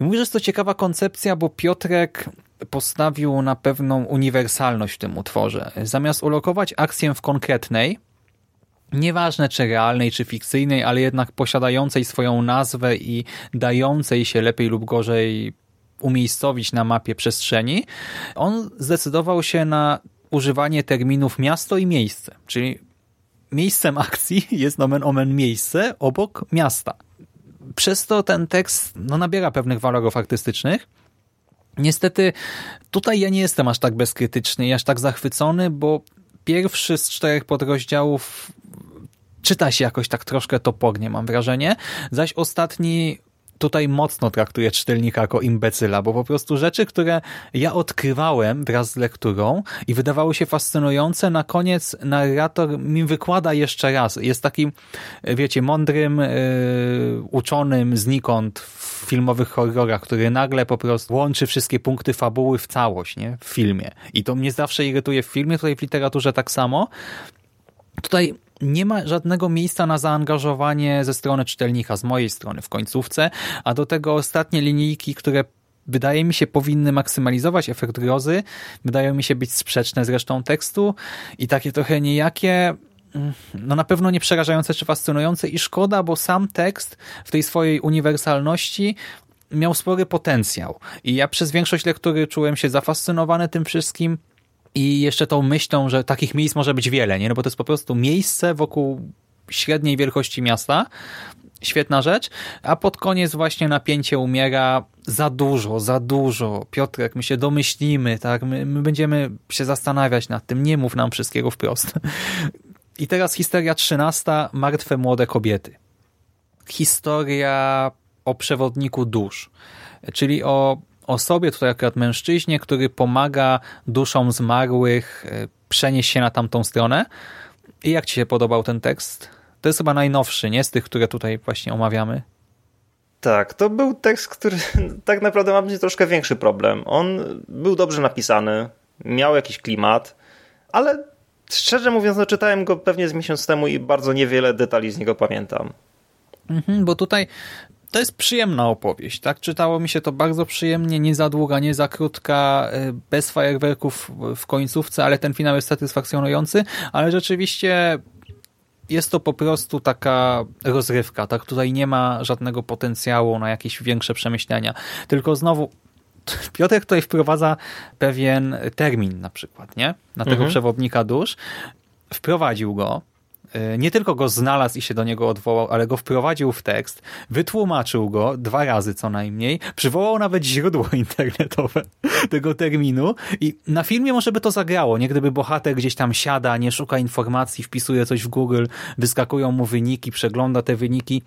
I mówię, że jest to ciekawa koncepcja, bo Piotrek postawił na pewną uniwersalność w tym utworze. Zamiast ulokować akcję w konkretnej, nieważne czy realnej, czy fikcyjnej, ale jednak posiadającej swoją nazwę i dającej się lepiej lub gorzej umiejscowić na mapie przestrzeni, on zdecydował się na używanie terminów miasto i miejsce, czyli miejscem akcji jest nomen omen miejsce obok miasta. Przez to ten tekst no, nabiera pewnych walorów artystycznych, Niestety tutaj ja nie jestem aż tak bezkrytyczny i aż tak zachwycony, bo pierwszy z czterech podrozdziałów czyta się jakoś tak troszkę topornie, mam wrażenie, zaś ostatni tutaj mocno traktuje czytelnika jako imbecyla, bo po prostu rzeczy, które ja odkrywałem wraz z lekturą i wydawały się fascynujące, na koniec narrator mi wykłada jeszcze raz. Jest takim, wiecie, mądrym, yy, uczonym znikąd w filmowych horrorach, który nagle po prostu łączy wszystkie punkty fabuły w całość, nie? W filmie. I to mnie zawsze irytuje w filmie, tutaj w literaturze tak samo. Tutaj nie ma żadnego miejsca na zaangażowanie ze strony czytelnika, z mojej strony w końcówce, a do tego ostatnie linijki, które wydaje mi się powinny maksymalizować efekt grozy, wydają mi się być sprzeczne z resztą tekstu i takie trochę niejakie, mm, no na pewno nie przerażające czy fascynujące i szkoda, bo sam tekst w tej swojej uniwersalności miał spory potencjał i ja przez większość lektury czułem się zafascynowany tym wszystkim, i jeszcze tą myślą, że takich miejsc może być wiele, nie? No bo to jest po prostu miejsce wokół średniej wielkości miasta. Świetna rzecz. A pod koniec właśnie napięcie umiera za dużo, za dużo. Piotrek, my się domyślimy, tak? My, my będziemy się zastanawiać nad tym. Nie mów nam wszystkiego wprost. I teraz historia trzynasta. Martwe młode kobiety. Historia o przewodniku dusz. Czyli o osobie, tutaj akurat mężczyźnie, który pomaga duszom zmarłych e, przenieść się na tamtą stronę. I jak Ci się podobał ten tekst? To jest chyba najnowszy, nie? Z tych, które tutaj właśnie omawiamy. Tak, to był tekst, który [LAUGHS] tak naprawdę ma być troszkę większy problem. On był dobrze napisany, miał jakiś klimat, ale szczerze mówiąc, no, czytałem go pewnie z miesiąc temu i bardzo niewiele detali z niego pamiętam. Mhm, bo tutaj to jest przyjemna opowieść, tak? Czytało mi się to bardzo przyjemnie, nie za długa, nie za krótka, e, bez fajerwerków w końcówce, ale ten finał jest satysfakcjonujący, ale rzeczywiście jest to po prostu taka rozrywka, tak? Tutaj nie ma żadnego potencjału na jakieś większe przemyślenia, tylko znowu [LAUGHS] Piotrek tutaj wprowadza pewien termin na przykład, nie? Na tego mhm. przewodnika dusz. Wprowadził go, nie tylko go znalazł i się do niego odwołał, ale go wprowadził w tekst, wytłumaczył go dwa razy co najmniej, przywołał nawet źródło [LAUGHS] internetowe tego terminu i na filmie może by to zagrało, nie? Gdyby bohater gdzieś tam siada, nie szuka informacji, wpisuje coś w Google, wyskakują mu wyniki, przegląda te wyniki,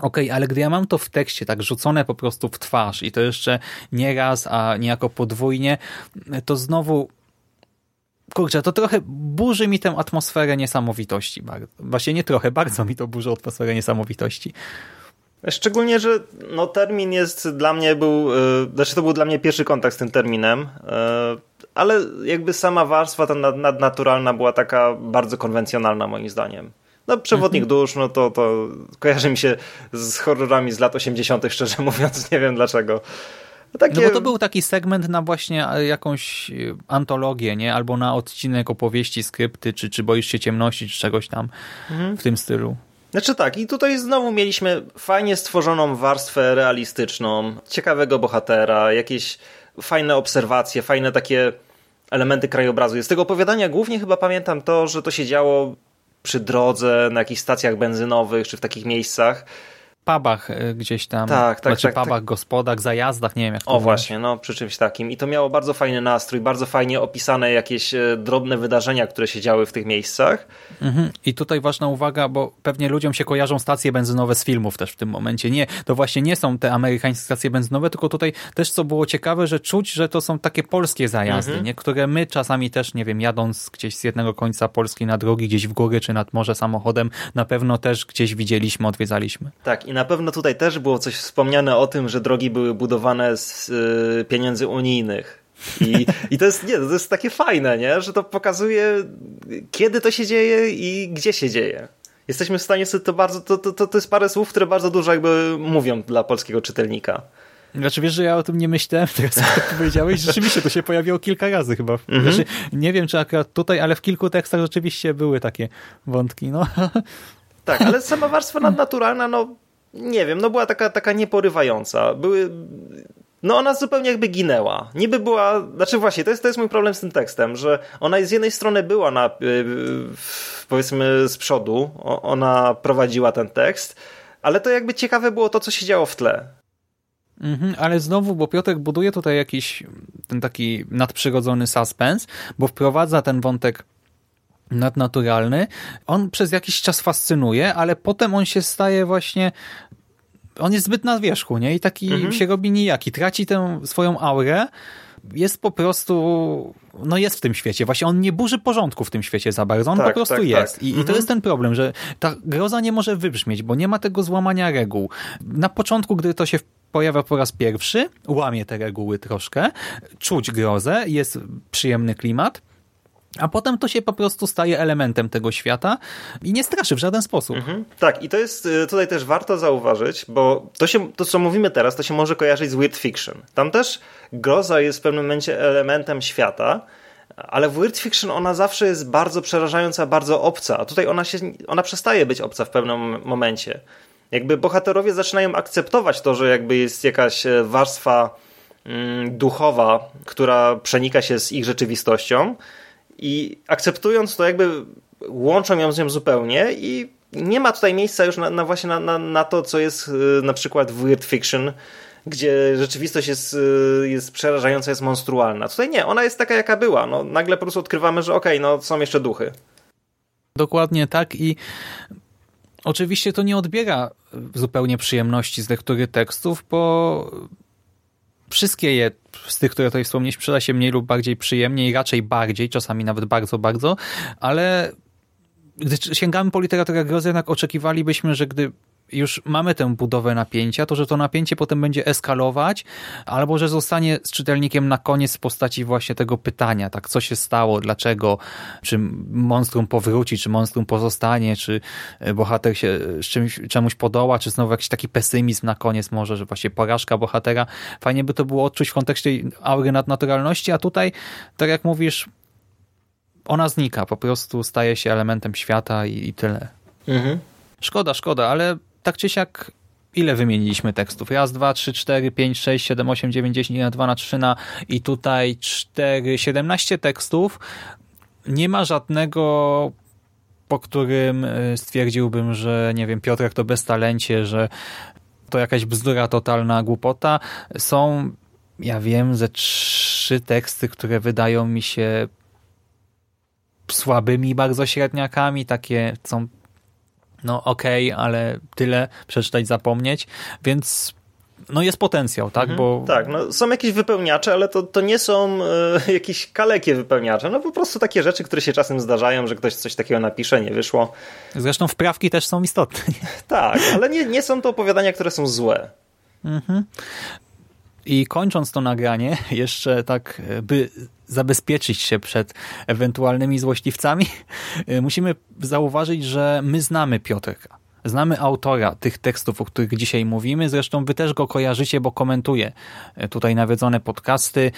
Okej, okay, ale gdy ja mam to w tekście tak rzucone po prostu w twarz i to jeszcze nie raz, a niejako podwójnie, to znowu kurczę, to trochę burzy mi tę atmosferę niesamowitości. Właśnie nie trochę, bardzo mi to burzy atmosferę niesamowitości. Szczególnie, że no, termin jest dla mnie był, yy, znaczy to był dla mnie pierwszy kontakt z tym terminem, yy, ale jakby sama warstwa ta nadnaturalna była taka bardzo konwencjonalna moim zdaniem. No, przewodnik mhm. dusz, no to, to kojarzy mi się z horrorami z lat 80., szczerze mówiąc, nie wiem dlaczego. Takie... No bo to był taki segment na właśnie jakąś y, antologię, nie? Albo na odcinek opowieści, skrypty, czy, czy boisz się ciemności, czy czegoś tam mhm. w tym stylu. Znaczy tak, i tutaj znowu mieliśmy fajnie stworzoną warstwę realistyczną, ciekawego bohatera, jakieś fajne obserwacje, fajne takie elementy krajobrazu. Z tego opowiadania głównie chyba pamiętam to, że to się działo przy drodze, na jakichś stacjach benzynowych, czy w takich miejscach pubach e, gdzieś tam. Tak, tak. Znaczy tak, pubach, tak. gospodach, zajazdach, nie wiem jak to O właśnie, no przy czymś takim. I to miało bardzo fajny nastrój, bardzo fajnie opisane jakieś e, drobne wydarzenia, które się działy w tych miejscach. Mhm. I tutaj ważna uwaga, bo pewnie ludziom się kojarzą stacje benzynowe z filmów też w tym momencie. Nie, to właśnie nie są te amerykańskie stacje benzynowe, tylko tutaj też co było ciekawe, że czuć, że to są takie polskie zajazdy, mhm. nie? które my czasami też, nie wiem, jadąc gdzieś z jednego końca Polski na drogi, gdzieś w góry czy nad morze samochodem, na pewno też gdzieś widzieliśmy, odwiedzaliśmy. Tak, i na pewno tutaj też było coś wspomniane o tym, że drogi były budowane z y, pieniędzy unijnych. I, I to jest nie, to jest takie fajne, nie? że to pokazuje, kiedy to się dzieje i gdzie się dzieje. Jesteśmy w stanie sobie to bardzo. To, to, to jest parę słów, które bardzo dużo jakby mówią dla polskiego czytelnika. Znaczy wiesz, że ja o tym nie myślałem, [LAUGHS] teraz jak powiedziałeś, rzeczywiście to się pojawiło kilka razy chyba. Mhm. Znaczy, nie wiem, czy akurat tutaj, ale w kilku tekstach rzeczywiście były takie wątki, no. Tak, ale sama warstwa nadnaturalna, no nie wiem, no była taka, taka nieporywająca. Były, no ona zupełnie jakby ginęła. Niby była, znaczy właśnie, to jest, to jest mój problem z tym tekstem, że ona z jednej strony była na, y, powiedzmy z przodu, ona prowadziła ten tekst, ale to jakby ciekawe było to, co się działo w tle. Mhm, ale znowu, bo Piotrek buduje tutaj jakiś ten taki nadprzyrodzony suspens, bo wprowadza ten wątek nadnaturalny. On przez jakiś czas fascynuje, ale potem on się staje właśnie on jest zbyt na wierzchu, nie? I taki mhm. się robi nijaki. Traci tę swoją aurę, jest po prostu, no jest w tym świecie. Właśnie on nie burzy porządku w tym świecie za bardzo, on tak, po prostu tak, jest. Tak. I, mhm. I, to jest ten problem, że ta groza nie może wybrzmieć, bo nie ma tego złamania reguł. Na początku, gdy to się pojawia po raz pierwszy, łamie te reguły troszkę, czuć grozę, jest przyjemny klimat, a potem to się po prostu staje elementem tego świata i nie straszy w żaden sposób. Mhm. Tak, i to jest y, tutaj też warto zauważyć, bo to, się, to, co mówimy teraz, to się może kojarzyć z weird fiction. Tam też groza jest w pewnym momencie elementem świata, ale w weird fiction ona zawsze jest bardzo przerażająca, bardzo obca, a tutaj ona, się, ona przestaje być obca w pewnym momencie. Jakby bohaterowie zaczynają akceptować to, że jakby jest jakaś e, warstwa mm, duchowa, która przenika się z ich rzeczywistością, i akceptując to, jakby łączą ją z nią zupełnie i nie ma tutaj miejsca już na, na właśnie na, na, na, to, co jest y, na przykład w weird fiction, gdzie rzeczywistość jest, y, jest przerażająca, jest monstrualna. Tutaj nie, ona jest taka, jaka była. No, nagle po prostu odkrywamy, że okej, okay, no są jeszcze duchy. Dokładnie tak i oczywiście to nie odbiera zupełnie przyjemności z lektury tekstów, bo wszystkie je z tych, które tutaj wspomnieć, przyda się mniej lub bardziej przyjemnie i raczej bardziej, czasami nawet bardzo, bardzo, ale gdy sięgamy po literaturę grozy, jednak oczekiwalibyśmy, że gdy już mamy tę budowę napięcia, to że to napięcie potem będzie eskalować, albo że zostanie z czytelnikiem na koniec w postaci właśnie tego pytania, tak, co się stało, dlaczego, czy monstrum powróci, czy monstrum pozostanie, czy e, bohater się czymś, czemuś podoła, czy znowu jakiś taki pesymizm na koniec może, że właśnie porażka bohatera. Fajnie by to było odczuć w kontekście aury nadnaturalności, a tutaj, tak jak mówisz, ona znika, po prostu staje się elementem świata i, i tyle. Mhm. Szkoda, szkoda, ale tak czy siak ile wymieniliśmy tekstów? Raz, dwa, trzy, cztery, pięć, sześć, siedem, osiem, dziewięć, dziesięć, na dwa, na trzy, na i tutaj cztery, siedemnaście tekstów. Nie ma żadnego po którym y, stwierdziłbym, że nie wiem, Piotrek to beztalencie, że to jakaś bzdura totalna, głupota. Są, ja wiem, ze trzy teksty, które wydają mi się słabymi bardzo średniakami, takie są no okej, okay, ale tyle, przeczytać, zapomnieć, więc no jest potencjał, tak? Mhm, Bo... Tak, no są jakieś wypełniacze, ale to, to nie są e, jakieś kalekie wypełniacze, no po prostu takie rzeczy, które się czasem zdarzają, że ktoś coś takiego napisze, nie wyszło. Zresztą wprawki też są istotne. [LAUGHS] tak, ale nie, nie są to opowiadania, które są złe. Mhm. I kończąc to nagranie, [LAUGHS] jeszcze tak, e, by zabezpieczyć się przed ewentualnymi złośliwcami, [LAUGHS] musimy zauważyć, że my znamy Piotrka. Znamy autora tych tekstów, o których dzisiaj mówimy, zresztą wy też go kojarzycie, bo komentuje tutaj nawiedzone podcasty,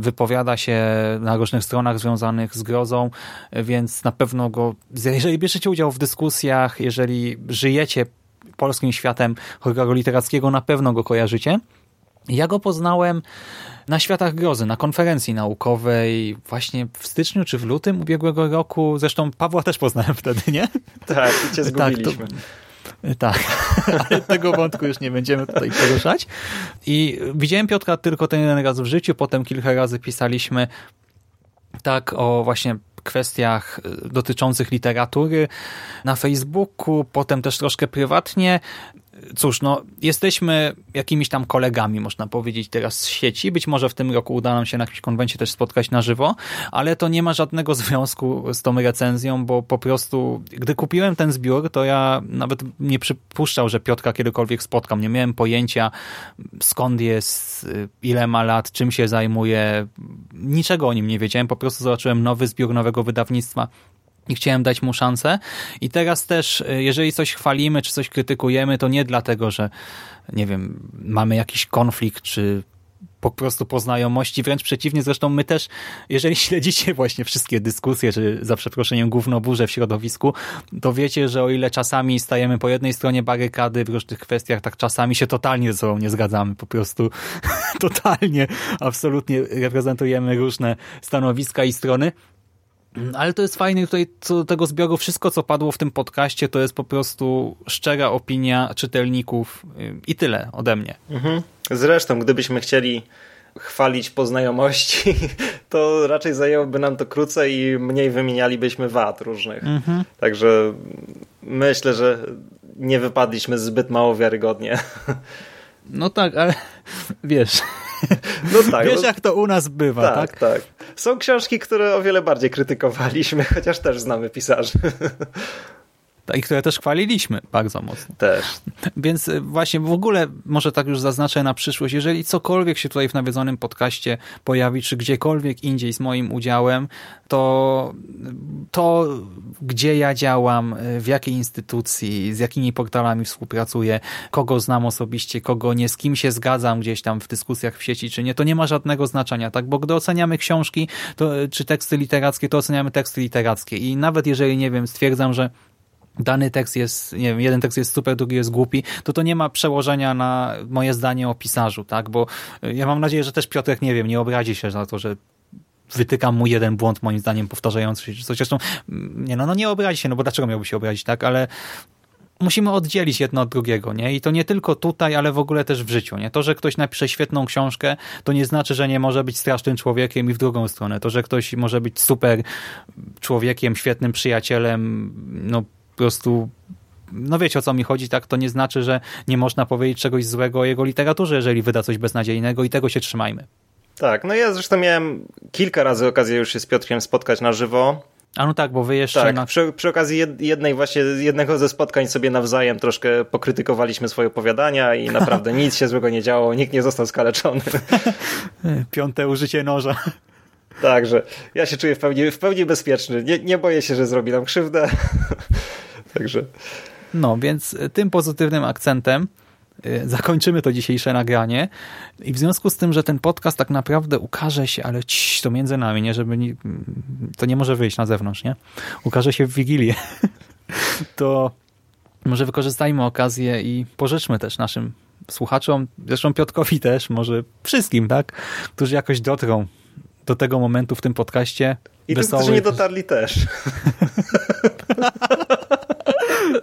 wypowiada się na różnych stronach związanych z grozą, więc na pewno go, jeżeli bierzecie udział w dyskusjach, jeżeli żyjecie polskim światem horroru literackiego, na pewno go kojarzycie. Ja go poznałem na Światach Grozy, na konferencji naukowej właśnie w styczniu czy w lutym ubiegłego roku. Zresztą Pawła też poznałem wtedy, nie? Tak, i cię [LAUGHS] zgubiliśmy. Tak, to, [LAUGHS] tak, ale tego wątku już nie będziemy tutaj poruszać. I widziałem Piotra tylko ten jeden raz w życiu, potem kilka razy pisaliśmy tak o właśnie kwestiach dotyczących literatury na Facebooku, potem też troszkę prywatnie cóż, no, jesteśmy jakimiś tam kolegami, można powiedzieć, teraz z sieci. Być może w tym roku uda nam się na jakimś konwencie też spotkać na żywo, ale to nie ma żadnego [LAUGHS] związku z tą recenzją, bo po prostu, gdy kupiłem ten zbiór, to ja nawet nie przypuszczał, że Piotka kiedykolwiek spotkam. Nie miałem pojęcia, skąd jest, ile ma lat, czym się zajmuje. Niczego o nim nie wiedziałem, po prostu zobaczyłem nowy zbiór nowego wydawnictwa i chciałem dać mu szansę. I teraz też, y, jeżeli coś chwalimy, czy coś krytykujemy, to nie dlatego, że nie wiem, mamy jakiś konflikt, czy po prostu po znajomości, wręcz przeciwnie, zresztą my też, jeżeli [LAUGHS] śledzicie właśnie wszystkie dyskusje, czy za przeproszeniem gównoburze w środowisku, to wiecie, że o ile czasami stajemy po jednej stronie barykady w różnych kwestiach, tak czasami się totalnie ze sobą nie zgadzamy, po prostu [LAUGHS] totalnie, absolutnie reprezentujemy różne stanowiska i strony, ale to jest fajne tutaj co do tego zbioru. Wszystko, co padło w tym podcaście, to jest po prostu szczera opinia czytelników y, i tyle ode mnie. Mhm. Zresztą, gdybyśmy chcieli chwalić po znajomości, [LAUGHS] to raczej zajęłoby nam to krócej i mniej wymienialibyśmy wad różnych. Mhm. Także myślę, że nie wypadliśmy zbyt mało wiarygodnie. No tak, ale wiesz, no tak, wiesz jak to u nas bywa, tak? Tak, tak. Są książki, które o wiele bardziej krytykowaliśmy, chociaż też znamy pisarzy. [LAUGHS] I które też chwaliliśmy bardzo mocno. Też. Więc y, właśnie w ogóle, może tak już zaznaczę na przyszłość, jeżeli cokolwiek się tutaj w nawiedzonym podcaście pojawi, czy gdziekolwiek indziej z moim udziałem, to to, gdzie ja działam, y, w jakiej instytucji, z jakimi portalami współpracuję, kogo znam osobiście, kogo nie, z kim się zgadzam gdzieś tam w dyskusjach w sieci, czy nie, to nie ma żadnego znaczenia, tak? Bo gdy oceniamy książki, to, y, czy teksty literackie, to oceniamy teksty literackie i nawet jeżeli, nie wiem, stwierdzam, że dany tekst jest, nie wiem, jeden tekst jest super, drugi jest głupi, to to nie ma przełożenia na moje zdanie o pisarzu, tak? Bo y, ja mam nadzieję, że też Piotrek, nie wiem, nie obrazi się za to, że wytykam mu jeden błąd, moim zdaniem, powtarzający się, coś. Zresztą, mm, nie, no, no nie obrazi się, no bo dlaczego miałby się obrazić, tak? Ale musimy oddzielić jedno od drugiego, nie? I to nie tylko tutaj, ale w ogóle też w życiu, nie? To, że ktoś napisze świetną książkę, to nie znaczy, że nie może być strasznym człowiekiem i w drugą stronę. To, że ktoś może być super człowiekiem, świetnym przyjacielem, no prostu no wiecie o co mi chodzi, tak? To nie znaczy, że nie można powiedzieć czegoś złego o jego literaturze, jeżeli wyda coś beznadziejnego i tego się trzymajmy. Tak, no ja zresztą miałem kilka razy okazję już się z Piotrkiem spotkać na żywo. A no tak, bo wy jeszcze... Tak, na... przy, przy, okazji jednej właśnie, jednego ze spotkań sobie nawzajem troszkę pokrytykowaliśmy swoje opowiadania i naprawdę [LAUGHS] nic się złego nie działo, nikt nie został skaleczony. [LAUGHS] Piąte użycie noża. Także ja się czuję w pełni, w pełni bezpieczny. Nie, nie boję się, że zrobi nam krzywdę. Także. No, więc tym pozytywnym akcentem y, zakończymy to dzisiejsze nagranie i w związku z tym, że ten podcast tak naprawdę ukaże się, ale ciś, to między nami, nie, żeby nie, to nie może wyjść na zewnątrz, nie? Ukaże się w Wigilię. [LAUGHS] to może wykorzystajmy okazję i pożyczmy też naszym słuchaczom, zresztą Piotkowi też, może wszystkim, tak? Którzy jakoś dotrą do tego momentu w tym podcaście. I wesołych... tym, którzy nie dotarli też. [LAUGHS]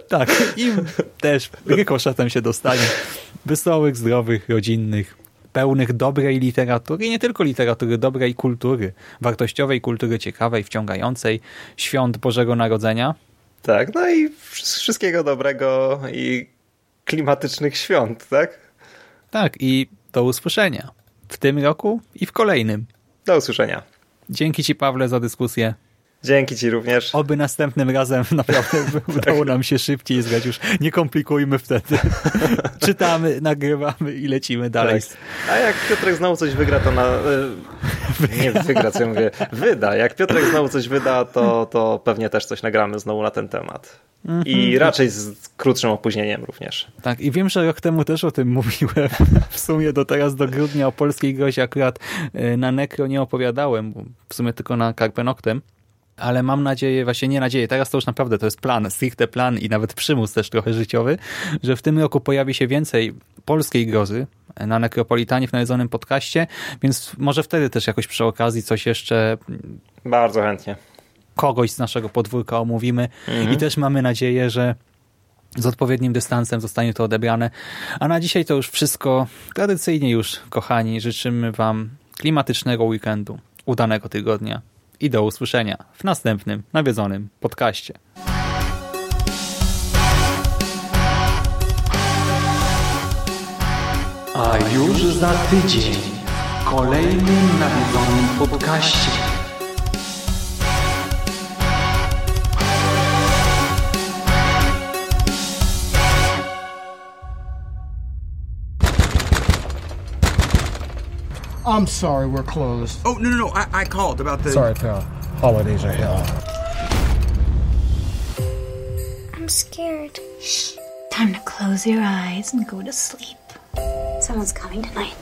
tak, im też rykoszetem się dostanie. Wesołych, zdrowych, rodzinnych, pełnych dobrej literatury i nie tylko literatury, dobrej kultury, wartościowej kultury ciekawej, wciągającej, świąt Bożego Narodzenia. Tak, no i wszystkiego dobrego i klimatycznych świąt, tak? Tak, i do usłyszenia w tym roku i w kolejnym. Do usłyszenia. Dzięki Ci, Pawle, za dyskusję. Dzięki Ci również. Oby następnym razem [LAUGHS] naprawdę [LAUGHS] udało nam się szybciej zgrać. Już nie komplikujmy wtedy. [LAUGHS] Czytamy, nagrywamy i lecimy dalej. Tak. A jak Piotrek znowu coś wygra, to na... Nie wygra, co ja mówię. Wyda. Jak Piotrek znowu coś wyda, to, to pewnie też coś nagramy znowu na ten temat. I mhm. raczej z krótszym opóźnieniem również. Tak, i wiem, że rok temu też o tym mówiłem. W sumie do teraz, do grudnia o polskiej grozie akurat e, na Necro nie opowiadałem, w sumie tylko na Carpe Noctem ale mam nadzieję, właśnie nie nadzieję, teraz to już naprawdę to jest plan, stricte plan i nawet przymus też trochę życiowy, że w tym roku pojawi się więcej polskiej grozy na Nekropolitanie w nawiedzonym podcaście, więc może wtedy też jakoś przy okazji coś jeszcze... Bardzo chętnie. Kogoś z naszego podwórka omówimy mhm. i też mamy nadzieję, że z odpowiednim dystansem zostanie to odebrane. A na dzisiaj to już wszystko. Tradycyjnie już, kochani, życzymy Wam klimatycznego weekendu, udanego tygodnia i do usłyszenia w następnym nawiedzonym podcaście. A już za tydzień w kolejnym nawiedzonym podcaście. I'm sorry, we're closed. Oh, no, no, no. I, I called about the. Sorry, pal. Holidays are hell. I'm scared. Shh. Time to close your eyes and go to sleep. Someone's coming tonight.